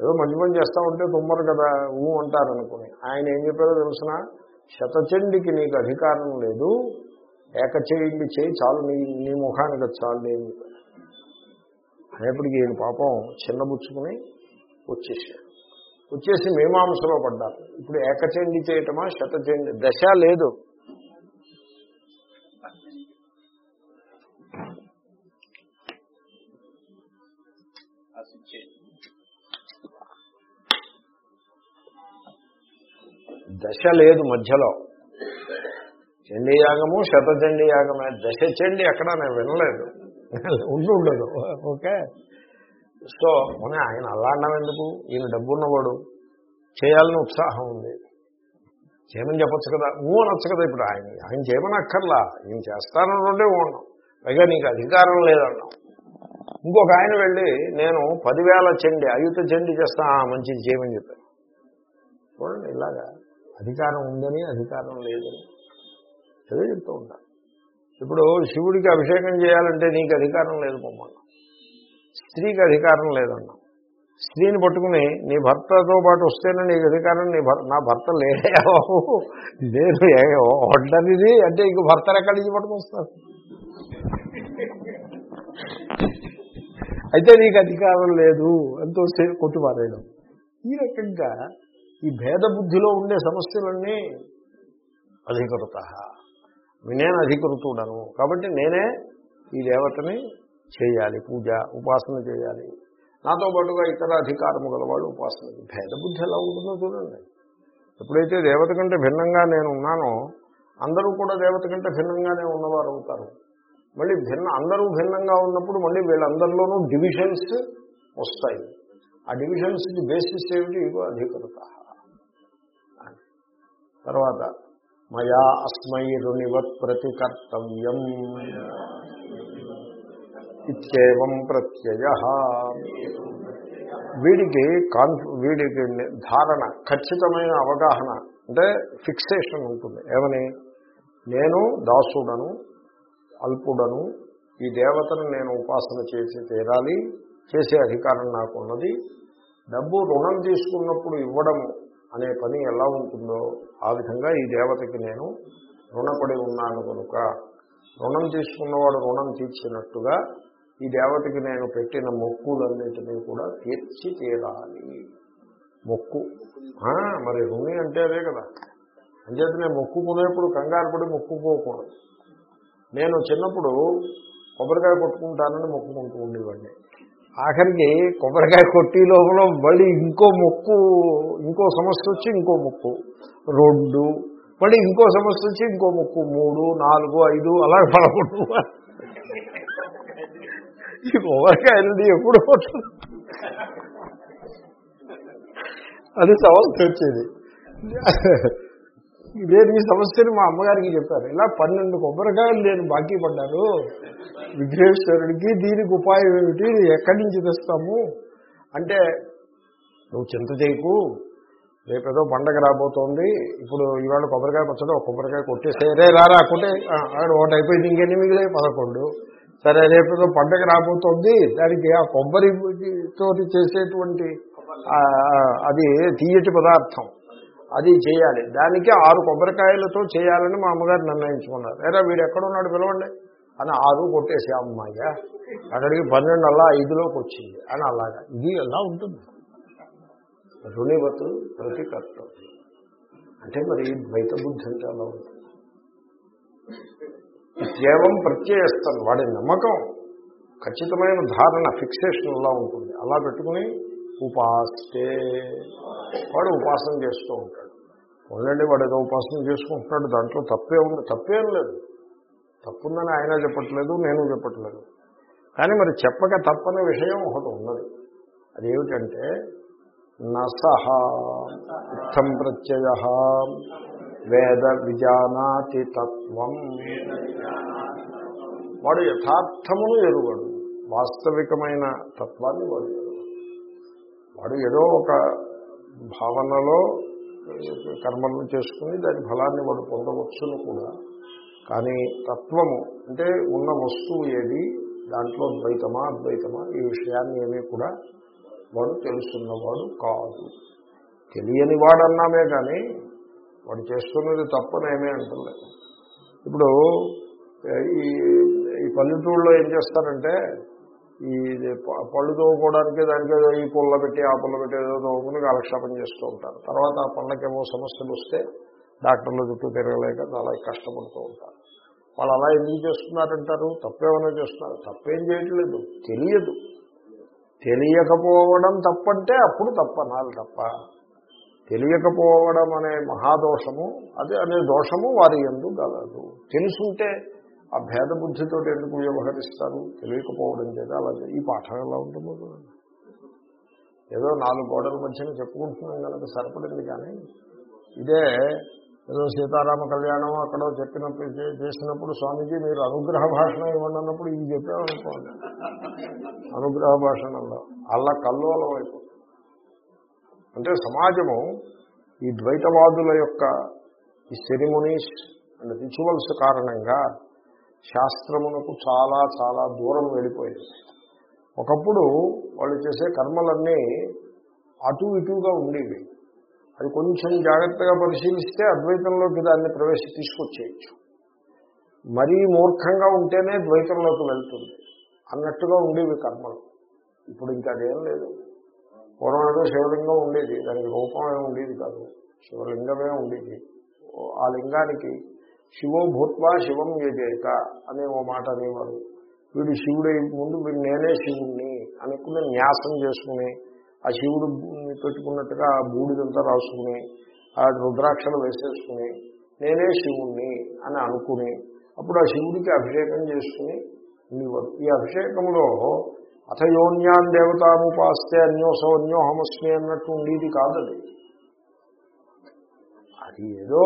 ఏదో మంచి పని చేస్తా ఉంటే తుమ్మరు కదా ఊ అంటారనుకుని. ఆయన ఏం చెప్పారో తెలుసిన? శతచండికి నీకు అధికారం లేదు ఏకచేయండి చేయి చాలు నీ నీ ముఖానికి చాలు నేను చెప్పాడు అనేప్పటికీ ఈయన పాపం చిన్నబుచ్చుకుని వచ్చేసాడు. వచ్చేసి మీమాంసలో పడ్డారు. ఇప్పుడు ఏకచండి చేయటమా శతచండి? దశ లేదు. దశ లేదు మధ్యలో. చండీ యాగము శతచండీ యాగమే దశ చండి ఎక్కడ నేను వినలేదు. ఉండి ఉండదు. ఓకే. సో మన ఆయన అలా అన్నాం ఎందుకు? ఈయన డబ్బున్నవాడు. చేయాలని ఉత్సాహం ఉంది. చేయమని చెప్పొచ్చు కదా. ఊ అనొచ్చు కదా ఇప్పుడు ఆయన. ఆయన చేయమని అక్కర్లా ఈయన చేస్తానంటే ఉన్నాం పైగా నీకు అధికారం లేదన్నాం. ఇంకొక ఆయన వెళ్ళి నేను పదివేల చెండి అయుత చెండి చేస్తా "ఆ, మంచిది చేయమని చెప్పాను చూడండి ఇలాగా. అధికారం ఉందని అధికారం లేదని అదే చెప్తూ ఉంటాను ఇప్పుడు శివుడికి అభిషేకం చేయాలంటే నీకు అధికారం లేదు పొమ్మన్నా స్త్రీకి అధికారం లేదన్నా స్త్రీని పట్టుకుని నీ భర్తతో పాటు వస్తేనే నీకు అధికారం నీ నా భర్త లేడే లేదు ఒడ్డనిది అంటే ఇంక భర్త ఎక్కడి నుంచి పట్టుకొస్తారు? అయితే నీకు అధికారం లేదు ఎంతో కొట్టుమారేయడం ఈ రకంగా ఈ భేద బుద్ధిలో ఉండే సమస్యలన్నీ అధికృత. నేను అధికృతుడను. కాబట్టి నేనే ఈ దేవతని చేయాలి పూజ ఉపాసన చేయాలి. నాతో పాటుగా ఇతర అధికారము గలవాళ్ళు ఉపాసన. భేద బుద్ధి ఎలా ఉంటుందో చూడండి. ఎప్పుడైతే దేవత కంటే భిన్నంగా నేను ఉన్నానో అందరూ కూడా దేవత కంటే భిన్నంగానే ఉన్నవారు అవుతారు. మళ్ళీ భిన్న అందరూ భిన్నంగా ఉన్నప్పుడు మళ్ళీ వీళ్ళందరిలోనూ డివిజన్స్ వస్తాయి. ఆ డివిజన్స్కి బేసిస్ ఏమిటి? ఇగో అధికృత. తర్వాత మయా అస్మై రుణివత్ ప్రతికర్తవ్యం ఇత్యేవం ప్రత్యయ. వీడికి కాన్ వీడికి ధారణ ఖచ్చితమైన అవగాహన అంటే ఫిక్సేషన్ ఉంటుంది. ఏమని? నేను దాసుడను అల్పుడను ఈ దేవతను నేను ఉపాసన చేసి తీరాలి చేసే అధికారం నాకున్నది డబ్బు రుణం తీసుకున్నప్పుడు ఇవ్వడము అనే పని ఎలా ఉంటుందో ఆ విధంగా ఈ దేవతకి నేను రుణపడి ఉన్నాను కనుక రుణం తీసుకున్నవాడు రుణం తీర్చినట్టుగా ఈ దేవతకి నేను పెట్టిన మొక్కులన్నింటినీ కూడా తీర్చి తీరాలి. మొక్కు. మరి రుణి అంటే అదే కదా. అంచేత నేను మొక్కుకునేప్పుడు కంగారు పడి మొక్కుకోకూడదు నేను చిన్నప్పుడు కొబ్బరికాయ కొట్టుకుంటానని మొక్కుకుంటూ ఉండేవాడిని. ఆఖరికి కొబ్బరికాయ కొట్టి లోపల మళ్ళీ ఇంకో మొక్కు ఇంకో సమస్య వచ్చి ఇంకో మొక్కు. రెండు మళ్ళీ ఇంకో సమస్య వచ్చి ఇంకో మొక్కు. మూడు నాలుగు ఐదు అలా పడకూడదు ఈ కొబ్బరికాయలు ఎప్పుడు అది సమస్య వచ్చేది నేను ఈ సమస్యని మా అమ్మగారికి చెప్పారు. ఇలా పన్నెండు కొబ్బరికాయలు నేను బాకీ పడ్డాను. విఘ్నేశ్వరుడికి దీనికి ఉపాయం ఏమిటి? ఎక్కడి నుంచి తెస్తాము? అంటే నువ్వు చింత చేయకు. రేపేదో పండగ రాబోతోంది. ఇప్పుడు ఇవాళ కొబ్బరికాయ పచ్చడి ఒక కొబ్బరికాయ కొట్టేస్తే రే రారా కొట్టే. ఆ, ఆడ ఒకటి అయిపోయింది ఇంకెన్ని మిగిలే పదకొండు. సరే రేపేదో పండగ రాబోతోంది. దానికి ఆ కొబ్బరి తోటి చేసేటువంటి అది తీయటి పదార్థం. అది చేయాలి. దానికి ఆరు కొబ్బరికాయలతో చేయాలని మా అమ్మగారు నిర్ణయించుకున్నారు. ఏరా వీడు ఎక్కడున్నాడు పిలవండి? అని ఆరు కొట్టేసి అమ్మాయ్య అక్కడికి పన్నెండు అలా ఐదులోకి వచ్చింది. అని అలాగా. ఇది ఎలా ఉంటుంది? రుణివతు ప్రతి కర్తవ్యం. అంటే మరి ద్వైత బుద్ధి అంటే అలా ఉంటుంది? కేవలం ప్రత్యయస్తాను వాడి నమ్మకం. ఖచ్చితమైన ధారణ ఫిక్సేషన్ అలా ఉంటుంది. అలా పెట్టుకుని ఉపాస్తే. వాడు ఉపాసన చేస్తూ ఉంటాడు. ఉండండి వాడు ఏదో ఉపాసన చేసుకుంటున్నాడు దాంట్లో తప్పే ఉంది తప్పేం లేదు. తప్పుందని ఆయన చెప్పట్లేదు నేను చెప్పట్లేదు. కానీ మరి చెప్పక తప్పని విషయం ఒకటి ఉన్నది. అదేమిటంటే నసహ ఇత్థం ప్రత్యయ వేద విజానాతి తత్వం. వాడు యథార్థమును ఎరుగడు. వాస్తవికమైన తత్వాన్ని వాడు ఎరుగడు. వాడు ఏదో ఒక భావనలో కర్మలను చేసుకుని దాని ఫలాన్ని వాడు పొందవచ్చును కూడా. కానీ తత్వము అంటే ఉన్న వస్తువు ఏది దాంట్లో ద్వైతమా అద్వైతమా ఈ విషయాన్ని ఏమీ కూడా వాడు తెలుసున్నవాడు కాదు. తెలియని వాడన్నామే కానీ వాడు చేస్తున్నది తప్పనేమీ అంటలేదు. ఇప్పుడు ఈ ఈ పల్లెటూళ్ళలో ఏం చేస్తారంటే ఈ పళ్ళు తోముకోవడానికి దానికి ఏదో ఈ పుల్ల పెట్టి ఆ పుల్ల పెట్టి ఏదో తోముకుని కాలక్షేపం చేస్తూ ఉంటారు. తర్వాత ఆ పళ్ళకేమో సమస్యలు వస్తే డాక్టర్ల చుట్టూ తిరగలేక చాలా కష్టపడుతూ ఉంటారు. వాళ్ళు అలా ఎందుకు చేస్తున్నారంటారు? తప్పేమైనా చేస్తున్నారు. తప్పేం చేయట్లేదు. తెలియదు. తెలియకపోవడం తప్పంటే అప్పుడు తప్పనాలి తప్ప. తెలియకపోవడం అనే మహాదోషము అది అనే దోషము వారి ఎందు గలదు తెలుసుంటే ఆ భేద బుద్ధితో ఎందుకు వ్యవహరిస్తారు? తెలియకపోవడం చేత అలా ఈ పాఠం ఎలా ఉంటుందో చూడండి. ఏదో నాలుగు గోడల మధ్యన చెప్పుకుంటున్నాం కనుక సరిపడింది కానీ ఇదే ఏదో సీతారామ కళ్యాణం అక్కడ చెప్పినప్పుడు చేసినప్పుడు స్వామీజీ మీరు అనుగ్రహ భాషణ ఇవ్వండి అన్నప్పుడు ఇది చెప్పామనుకోండి అనుగ్రహ భాషణంలో అలా. కల్లోలం అయిపోతుంది. అంటే సమాజము ఈ ద్వైతవాదుల యొక్క ఈ సెరిమొనీస్ అండ్ రిచువల్స్ కారణంగా శాస్త్రమునకు చాలా చాలా దూరం వెళ్ళిపోయింది. ఒకప్పుడు వాళ్ళు చేసే కర్మలన్నీ అటు ఇటుగా ఉండేవి. అది కొంచెం జాగ్రత్తగా పరిశీలిస్తే అద్వైతంలోకి దాన్ని ప్రవేశ తీసుకొచ్చేయచ్చు. మరీ మూర్ఖంగా ఉంటేనే ద్వైతంలోకి వెళ్తుంది. అన్నట్టుగా ఉండేవి కర్మలు. ఇప్పుడు ఇంకా అదేం లేదు. పూర్వం ఏదో శివలింగం ఉండేది. దానికి రూపం ఏమి ఉండేది కాదు. శివలింగమే ఉండేది. ఆ లింగానికి శివో భూత్వా శివం యజేత అనే ఓ మాట అనేవారు వీడు శివుడై ముందు వీడు నేనే శివుణ్ణి అనుకుని న్యాసం చేసుకుని ఆ శివుడు పెట్టుకున్నట్టుగా ఆ బూడిదంతా రాసుకుని ఆ రుద్రాక్షలు వేసేసుకుని నేనే శివుణ్ణి అని అనుకుని అప్పుడు ఆ శివుడికి అభిషేకం చేసుకుని ఉండేవారు ఈ అభిషేకంలో అథయోన్యాన్ దేవతాముపాస్తే అన్యోసో అన్యోహమస్మి అన్నట్టు ఉండేది కాదది. అది ఏదో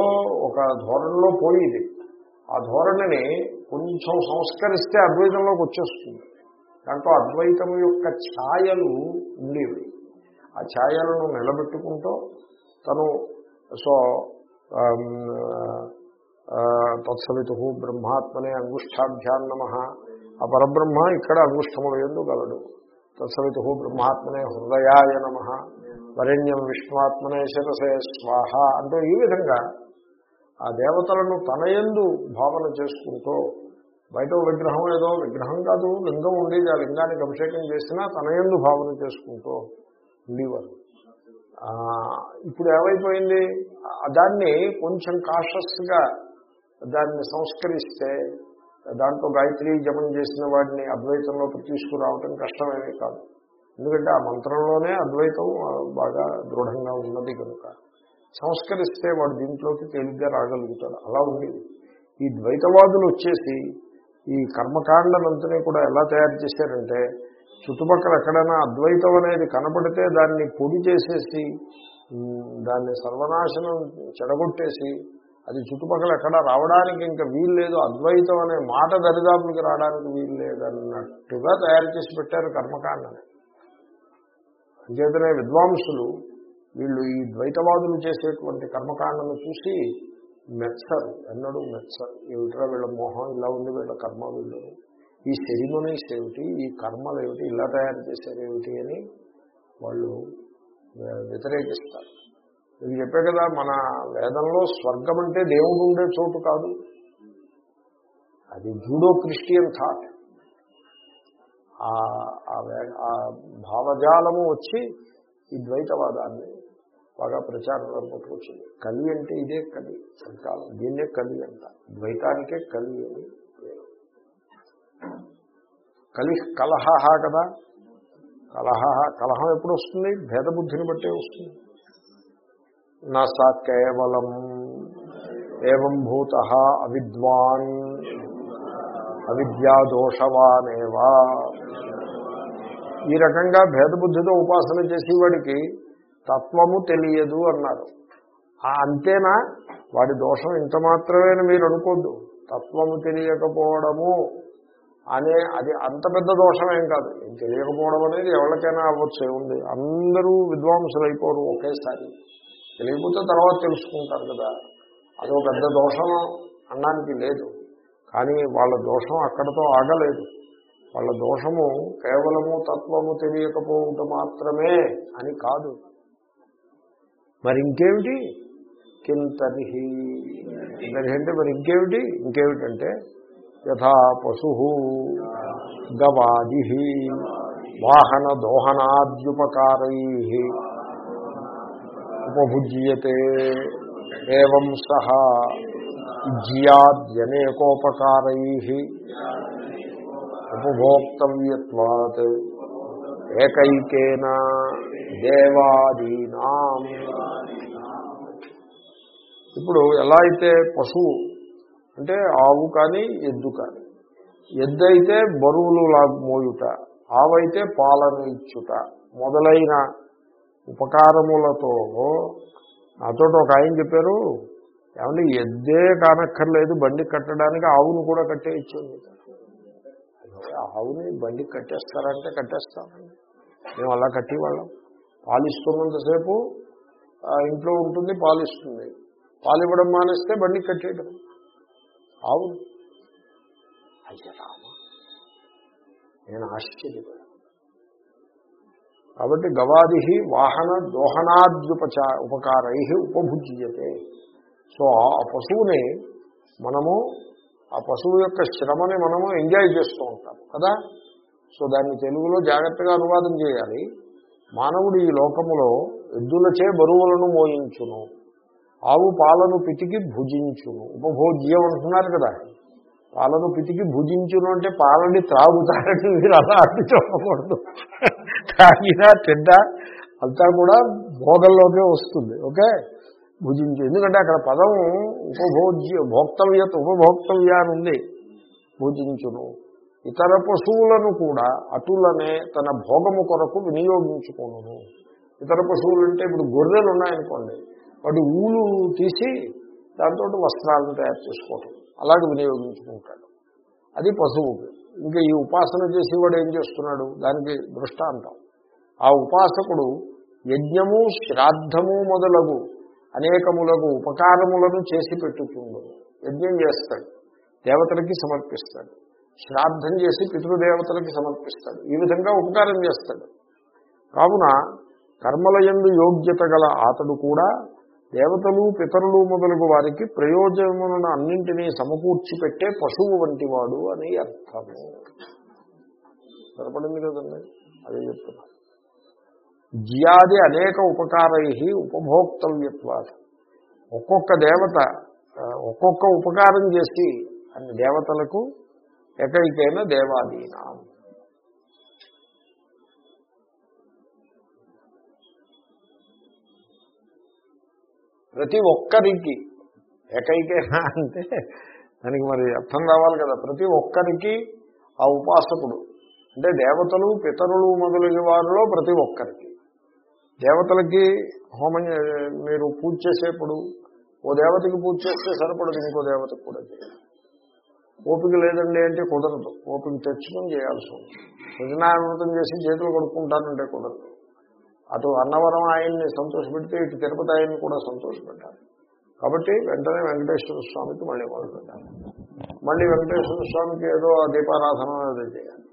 ఒక ధోరణిలో పోయేది. ఆ ధోరణిని కొంచెం సంస్కరిస్తే అద్వైతంలోకి వచ్చేస్తుంది. దాంట్లో అద్వైతం యొక్క ఛాయలు ఉండేవి. ఆ ఛాయలను నిలబెట్టుకుంటూ తను సో తత్సవితు బ్రహ్మాత్మనే అంగుష్టాభ్యాన్ నమ. ఆ పరబ్రహ్మ ఇక్కడ అంగుష్టములు ఎందు గలడు. తత్సవితు బ్రహ్మాత్మనే హృదయాయ నమ. వరణ్యం విష్ణువాత్మనే శిరసే స్వాహ అంటూ ఈ విధంగా ఆ దేవతలను తన యందు భావన చేసుకుంటూ బయట విగ్రహం ఏదో విగ్రహం కాదు లింగం ఉండేది. ఆ లింగానికి అభిషేకం చేసినా తన యందు భావన చేసుకుంటూ ఉండేవారు. ఇప్పుడు ఏమైపోయింది? దాన్ని కొంచెం కాషస్గా దాన్ని సంస్కరిస్తే దాంట్లో గాయత్రి జపం చేసిన వాడిని అద్వైతంలోకి తీసుకురావటం కష్టమేమీ కాదు. ఎందుకంటే ఆ మంత్రంలోనే అద్వైతం బాగా దృఢంగా ఉన్నది కనుక. సంస్కరిస్తే వాడు దీంట్లోకి తేలిగ్గా రాగలుగుతాడు. అలా ఉండేది. ఈ ద్వైతవాదులు వచ్చేసి ఈ కర్మకాండనంతని కూడా ఎలా తయారు చేశారంటే చుట్టుపక్కల ఎక్కడైనా అద్వైతం అనేది కనపడితే దాన్ని పొడి చేసేసి దాన్ని సర్వనాశనం చెడగొట్టేసి అది చుట్టుపక్కల ఎక్కడ రావడానికి ఇంకా వీలు లేదు. అద్వైతం అనే మాట దరిదాపులకి రావడానికి వీలు లేదన్నట్టుగా తయారు చేసి పెట్టారు కర్మకాండని. అంచేతనే విద్వాంసులు వీళ్ళు ఈ ద్వైతవాదులు చేసేటువంటి కర్మకాండను చూసి మెచ్చరు ఎన్నడూ మెచ్చరు ఏమిట్రా వీళ్ళ మోహం? ఇలా ఉంది వీళ్ళ కర్మ వీళ్ళు. ఈ సెరిమనీస్ ఏమిటి? ఈ కర్మలు ఏమిటి? ఇలా తయారు చేశారు ఏమిటి అని వాళ్ళు వ్యతిరేకిస్తారు. నేను చెప్పే కదా మన వేదంలో స్వర్గం అంటే దేవుడు ఉండే చోటు కాదు. అది జూడో క్రిస్టియన్ థాట్. ఆ- భావజాలము వచ్చి ఈ ద్వైతవాదాన్ని బాగా ప్రచారంలో పట్టుకొచ్చింది. కలి అంటే ఇదే కలి సంకాలం దీన్నే కలి అంట. ద్వైతానికే కలి అని పేరు. కలి కలహ కదా? కలహ కలహం ఎప్పుడు వస్తుంది? భేదబుద్ధిని బట్టే వస్తుంది. నా సా కేవలం ఏం భూత అవిద్వాన్ అవిద్యాదోషవానేవా ఈ రకంగా భేదబుద్ధితో ఉపాసన చేసేవాడికి తత్వము తెలియదు అన్నారు. అంతేనా? వాడి దోషం ఇంత మాత్రమే మీరు అనుకోద్దు. తత్వము తెలియకపోవడము అనే అది అంత పెద్ద దోషం ఏం కాదు. ఏం తెలియకపోవడం అనేది ఎవరికైనా అవ్వచ్చు ఏముంది? అందరూ విద్వాంసులు అయిపోరు ఒకేసారి. తెలియకపోతే తర్వాత తెలుసుకుంటారు కదా. అదో పెద్ద దోషం అనడానికి లేదు. కానీ వాళ్ళ దోషం అక్కడతో ఆగలేదు. వాళ్ళ దోషము కేవలము తత్వము తెలియకపోవటం మాత్రమే అని కాదు. మరి ఇంకేమిటి? కింతరిహి. కింతరిహి అంటే మరి ఇంకేమిటి? ఇంకేమిటంటే యథా పశు గవాది వాహన దోహనాద్యుపకారై ఉపభుజ్యతే. ఏం సహ జ్యాద్యనేకోపకారై ఉపభోక్తవ్యత్వాత్. ఏకైకేన దేవాదీనా. ఇప్పుడు ఎలా అయితే పశువు అంటే ఆవు కానీ ఎద్దు కానీ ఎద్దు అయితే బరువులు లాగు మోయుట ఆవైతే పాలను ఇచ్చుట మొదలైన ఉపకారములతో నాతో ఒక ఆయన చెప్పారు ఏమంటే ఎద్దే కానక్కర్లేదు బండి కట్టడానికి ఆవును కూడా కట్టేయచ్చు ఆవుని బండి కట్టేస్తారంటే కట్టేస్తామండి మేము అలా కట్టేవాళ్ళం. పాలిస్తున్నంతసేపు ఇంట్లో ఉంటుంది పాలిస్తుంది. పాలివ్వడం మానేస్తే బండి కట్టేయడం ఆవు అయ్య రామ. నేను ఆశ్చర్యపోయాను. కాబట్టి గవాది వాహన దోహనాద్యుపచా ఉపకారై ఉపభుజ్యతే. సో ఆ పశువుని మనము ఆ పశువు యొక్క శ్రమని మనము ఎంజాయ్ చేస్తూ ఉంటాం కదా? సో దాన్ని తెలుగులో జాగ్రత్తగా అనువాదం చేయాలి. మానవుడు ఈ లోకములో ఎద్దులచే బరువులను మోయించును ఆవు పాలను పితికి భుజించును. ఉపభోజ్యం అంటున్నారు కదా. పాలను పితికి భుజించును అంటే పాలని త్రాగుతారని మీరు అలా అడ్డు చెప్పకూడదు. తాగినా తింటా అంతా కూడా భోగంలోకే వస్తుంది ఓకే? భుజించు. ఎందుకంటే అక్కడ పదం ఉపభోజ్య భోక్తవ్యత ఉపభోక్తవ్య అని ఉంది. భుజించును. ఇతర పశువులను కూడా అటులనే తన భోగము కొరకు వినియోగించుకోను ఇతర పశువులు అంటే ఇప్పుడు గొర్రెలు ఉన్నాయనుకోండి వాటి ఊలు తీసి దాంతో వస్త్రాలను తయారు చేసుకోవటం. అలాగే వినియోగించుకుంటాడు. అది పశువుకి. ఇంకా ఈ ఉపాసన చేసేవాడు ఏం చేస్తున్నాడు? దానికి దృష్టాంతం. ఆ ఉపాసకుడు యజ్ఞము శ్రాద్ధము మొదలగు అనేకములకు ఉపకారములను చేసి పెట్టుతుండు. యజ్ఞం చేస్తాడు. దేవతలకి సమర్పిస్తాడు. శ్రాద్ధం చేసి పితృదేవతలకి సమర్పిస్తాడు. ఈ విధంగా ఉపకారం చేస్తాడు. కావున కర్మలయందు యోగ్యత గల అతడు కూడా దేవతలు పితరులు మొదలగు వారికి ప్రయోజనములను అన్నింటినీ సమకూర్చి పెట్టే పశువు వంటివాడు అని అర్థము. సరిపడింది కదండి? అదే చెప్తున్నా. జ్యాది అనేక ఉపకారై ఉపభోక్తవ్యత్వాలు ఒక్కొక్క దేవత ఒక్కొక్క ఉపకారం చేసి అన్ని దేవతలకు ఏకైకైన దేవాదీనా. ప్రతి ఒక్కరికి ఏకైకైనా అంటే దానికి మరి అర్థం రావాలి కదా. ప్రతి ఒక్కరికి ఆ ఉపాసకుడు అంటే దేవతలు పితరులు మొదలైన వారిలో ప్రతి ఒక్కరికి. దేవతలకి హోమం మీరు పూజ చేసేప్పుడు ఓ దేవతకి పూజ చేస్తే సరిపడదు ఇంకో దేవతకు కూడా చేయాలి. ఓపిక లేదండి అంటే కుదరదు. ఓపిక తెచ్చుకొని చేయాల్సి ఉంటుంది. సత్యనారాయణవ్రతం చేసి చేతులు కడుక్కుంటానంటే కుదరదు. అటు అన్నవరం ఆయన్ని సంతోషపెడితే ఇటు తిరుపతి ఆయన్ని కూడా సంతోషపెట్టాలి. కాబట్టి వెంటనే వెంకటేశ్వర స్వామికి మళ్ళీ మొదలు పెట్టాలి మళ్ళీ వెంకటేశ్వర స్వామికి ఏదో ఆ దీపారాధన అనేది చేయాలి.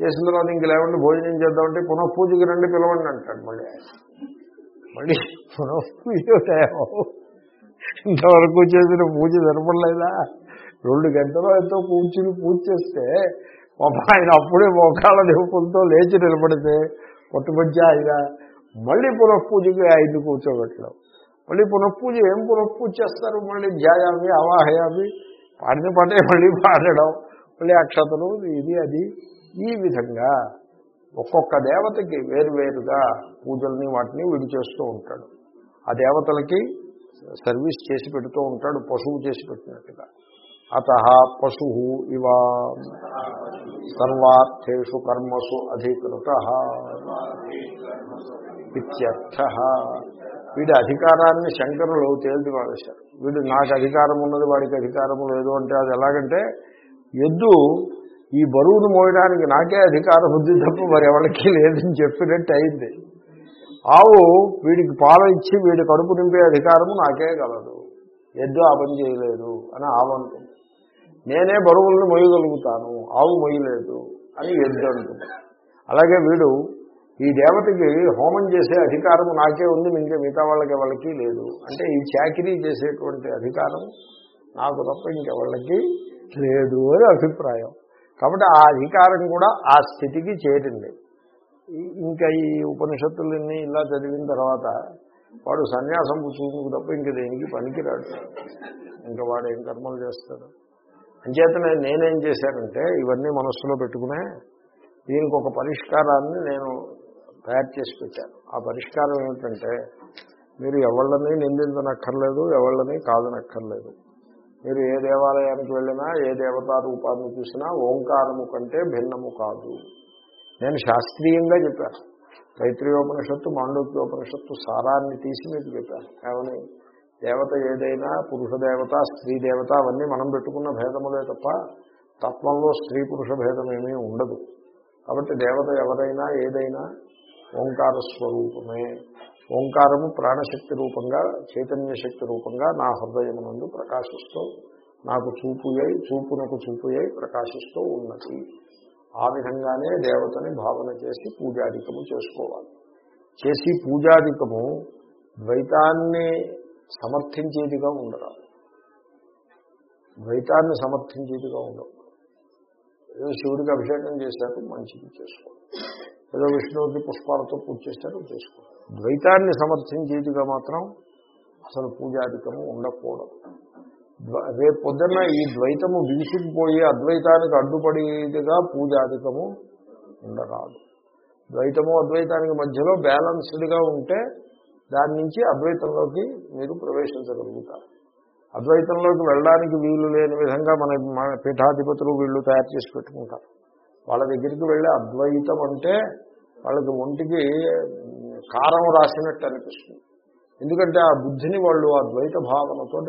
చేసిన తర్వాత ఇంక లేవండి భోజనం చేద్దామంటే పునః పూజకి రండి పిలవండి అంటాడు మళ్ళీ మళ్ళీ పునః పూజ ఇంతవరకు చేసిన పూజ సరిపడలేదా రెండు గంటలో ఎంతో కూర్చుని పూజ చేస్తే పాప ఆయన అప్పుడే మోకాళ్ళ దేవుపులతో లేచి నిలబడితే కొట్టుబడి ఆయన? మళ్ళీ పునఃపూజకి ఆయన కూర్చోబెట్టడం. మళ్ళీ పునఃపూజ ఏం పునఃపూజ చేస్తారు? మళ్ళీ జాయామి అవాహయామి పాడిన పాటే మళ్ళీ పాడడం. మళ్ళీ అక్షతలు ఇది అది. ఈ విధంగా ఒక్కొక్క దేవతకి వేరువేరుగా పూజల్ని వాటిని విడిచేస్తూ ఉంటాడు. ఆ దేవతలకి సర్వీస్ చేసి పెడుతూ ఉంటాడు పశువు చేసి పెట్టినట్టుగా. అత పశు ఇవ సర్వార్థేషు కర్మసు అధికృత ఇత్యర్థ. వీడి అధికారాన్ని శంకరులు తేల్చి పారేశారు వీడు నాకు అధికారం ఉన్నది వాడికి అధికారం లేదు అంటే అది ఎలాగంటే ఎద్దు ఈ బరువును మోయడానికి నాకే అధికార బుద్ధి తప్ప మరి ఎవరికి లేదని చెప్పినట్టు అయింది. ఆవు వీడికి పాలు ఇచ్చి వీడి కడుపు నింపే అధికారము నాకే కలదు. ఎద్దు ఆ పని చేయలేదు అని ఆవు అంటుంది. నేనే బరువులను మొయ్యగలుగుతాను ఆవు మొయ్యలేదు అని ఎద్దు అంటుంది. అలాగే వీడు ఈ దేవతకి హోమం చేసే అధికారం నాకే ఉంది ఇంకే మిగతా వాళ్ళకి ఎవరికి లేదు. అంటే ఈ చాకరీ చేసేటువంటి అధికారం నాకు తప్ప ఇంకెవళ్ళకి లేదు అని అభిప్రాయం. కాబట్టి ఆ అధికారం కూడా ఆ స్థితికి చేరింది. ఇంకా ఈ ఉపనిషత్తులన్నీ ఇలా చదివిన తర్వాత వాడు సన్యాసం పుచ్చుకుందుకు తప్ప ఇంక దేనికి పనికిరాడు. ఇంకా వాడు ఏం కర్మలు చేస్తాడు? అంచేతనే నేనేం చేశానంటే ఇవన్నీ మనస్సులో పెట్టుకునే దీనికి ఒక పరిష్కారాన్ని నేను తయారు చేసి పెట్టాను. ఆ పరిష్కారం ఏమిటంటే మీరు ఎవళ్ళని నిందించనక్కర్లేదు ఎవళ్ళని కాదనక్కర్లేదు. మీరు ఏ దేవాలయానికి వెళ్ళినా ఏ దేవతా రూపాన్ని చూసినా ఓంకారము కంటే భిన్నము కాదు. నేను శాస్త్రీయంగా చెప్పాను. తైత్రీయోపనిషత్తు మాండవ్యోపనిషత్తు సారాన్ని తీసి మీకు చెప్పాను. ఏమని? దేవత ఏదైనా పురుష దేవత స్త్రీ దేవత అవన్నీ మనం పెట్టుకున్న భేదములే తప్ప తత్వంలో స్త్రీ పురుష భేదం ఏమీ ఉండదు. కాబట్టి దేవత ఎవరైనా ఏదైనా ఓంకార స్వరూపమే. ఓంకారము ప్రాణశక్తి రూపంగా చైతన్య శక్తి రూపంగా నా హృదయమునందు ప్రకాశిస్తూ నాకు చూపుయై చూపునకు చూపుయై ప్రకాశిస్తూ ఉన్నది. ఆ విధంగానే దేవతని భావన చేసి పూజాధికము చేసుకోవాలి. చేసి పూజాధికము ద్వైతాన్ని సమర్థించేదిగా ఉండరాదు. ద్వైతాన్ని సమర్థించేదిగా ఉండవు ఏదో శివుడికి అభిషేకం చేశారు మంచిది చేసుకోవాలి. ఏదో విష్ణువుకి పుష్పాలతో పూజ చేశారు చేసుకోండి ద్వైతాన్ని సమర్థించేదిగా మాత్రం అసలు పూజాధికము ఉండకూడదు. రేపు పొద్దున్న ఈ ద్వైతము విసిగిపోయి అద్వైతానికి అడ్డుపడేదిగా పూజాధికము ఉండరాదు. ద్వైతము అద్వైతానికి మధ్యలో బ్యాలన్స్డ్గా ఉంటే దాని నుంచి అద్వైతంలోకి మీరు ప్రవేశించగలుగుతారు. అద్వైతంలోకి వెళ్ళడానికి వీలు లేని విధంగా మన మన పీఠాధిపతులు వీళ్ళు తయారు చేసి పెట్టుకుంటారు. వాళ్ళ దగ్గరికి వెళ్ళే అద్వైతం అంటే వాళ్ళకి ఒంటికి కారం రాసినట్టు అనిపిస్తుంది. ఎందుకంటే ఆ బుద్ధిని వాళ్ళు ఆ ద్వైత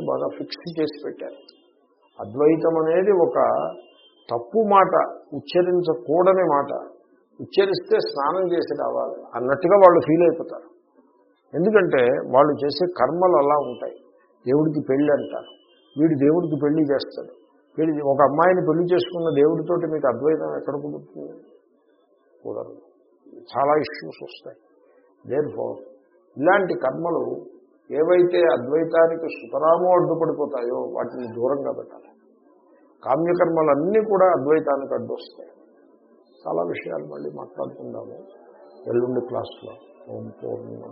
బాగా ఫిక్స్ చేసి పెట్టారు. అద్వైతం అనేది ఒక తప్పు మాట ఉచ్చరించకూడని మాట. ఉచ్చరిస్తే స్నానం చేసి రావాలి అన్నట్టుగా వాళ్ళు ఫీల్ అయిపోతారు. ఎందుకంటే వాళ్ళు చేసే కర్మలు అలా ఉంటాయి. దేవుడికి పెళ్ళి అంటారు. వీడు దేవుడికి పెళ్ళి చేస్తాడు. వీళ్ళు ఒక అమ్మాయిని పెళ్ళి చేసుకున్న దేవుడితోటి మీకు అద్వైతం ఎక్కడ కుదురుతుంది? కుదరదు. చాలా ఇష్యూస్ వస్తాయి. దేర్ ఇలాంటి కర్మలు ఏవైతే అద్వైతానికి సుతరామో అడ్డుపడిపోతాయో వాటిని దూరంగా పెట్టాలి. కామ్యకర్మలన్నీ కూడా అద్వైతానికి అడ్డొస్తాయి. చాలా విషయాలు మళ్ళీ మాట్లాడుకుందాము. ఎల్లుండి క్లాస్లో ఓం పూర్ణమ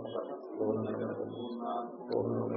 పూర్ణమ పూర్ణమ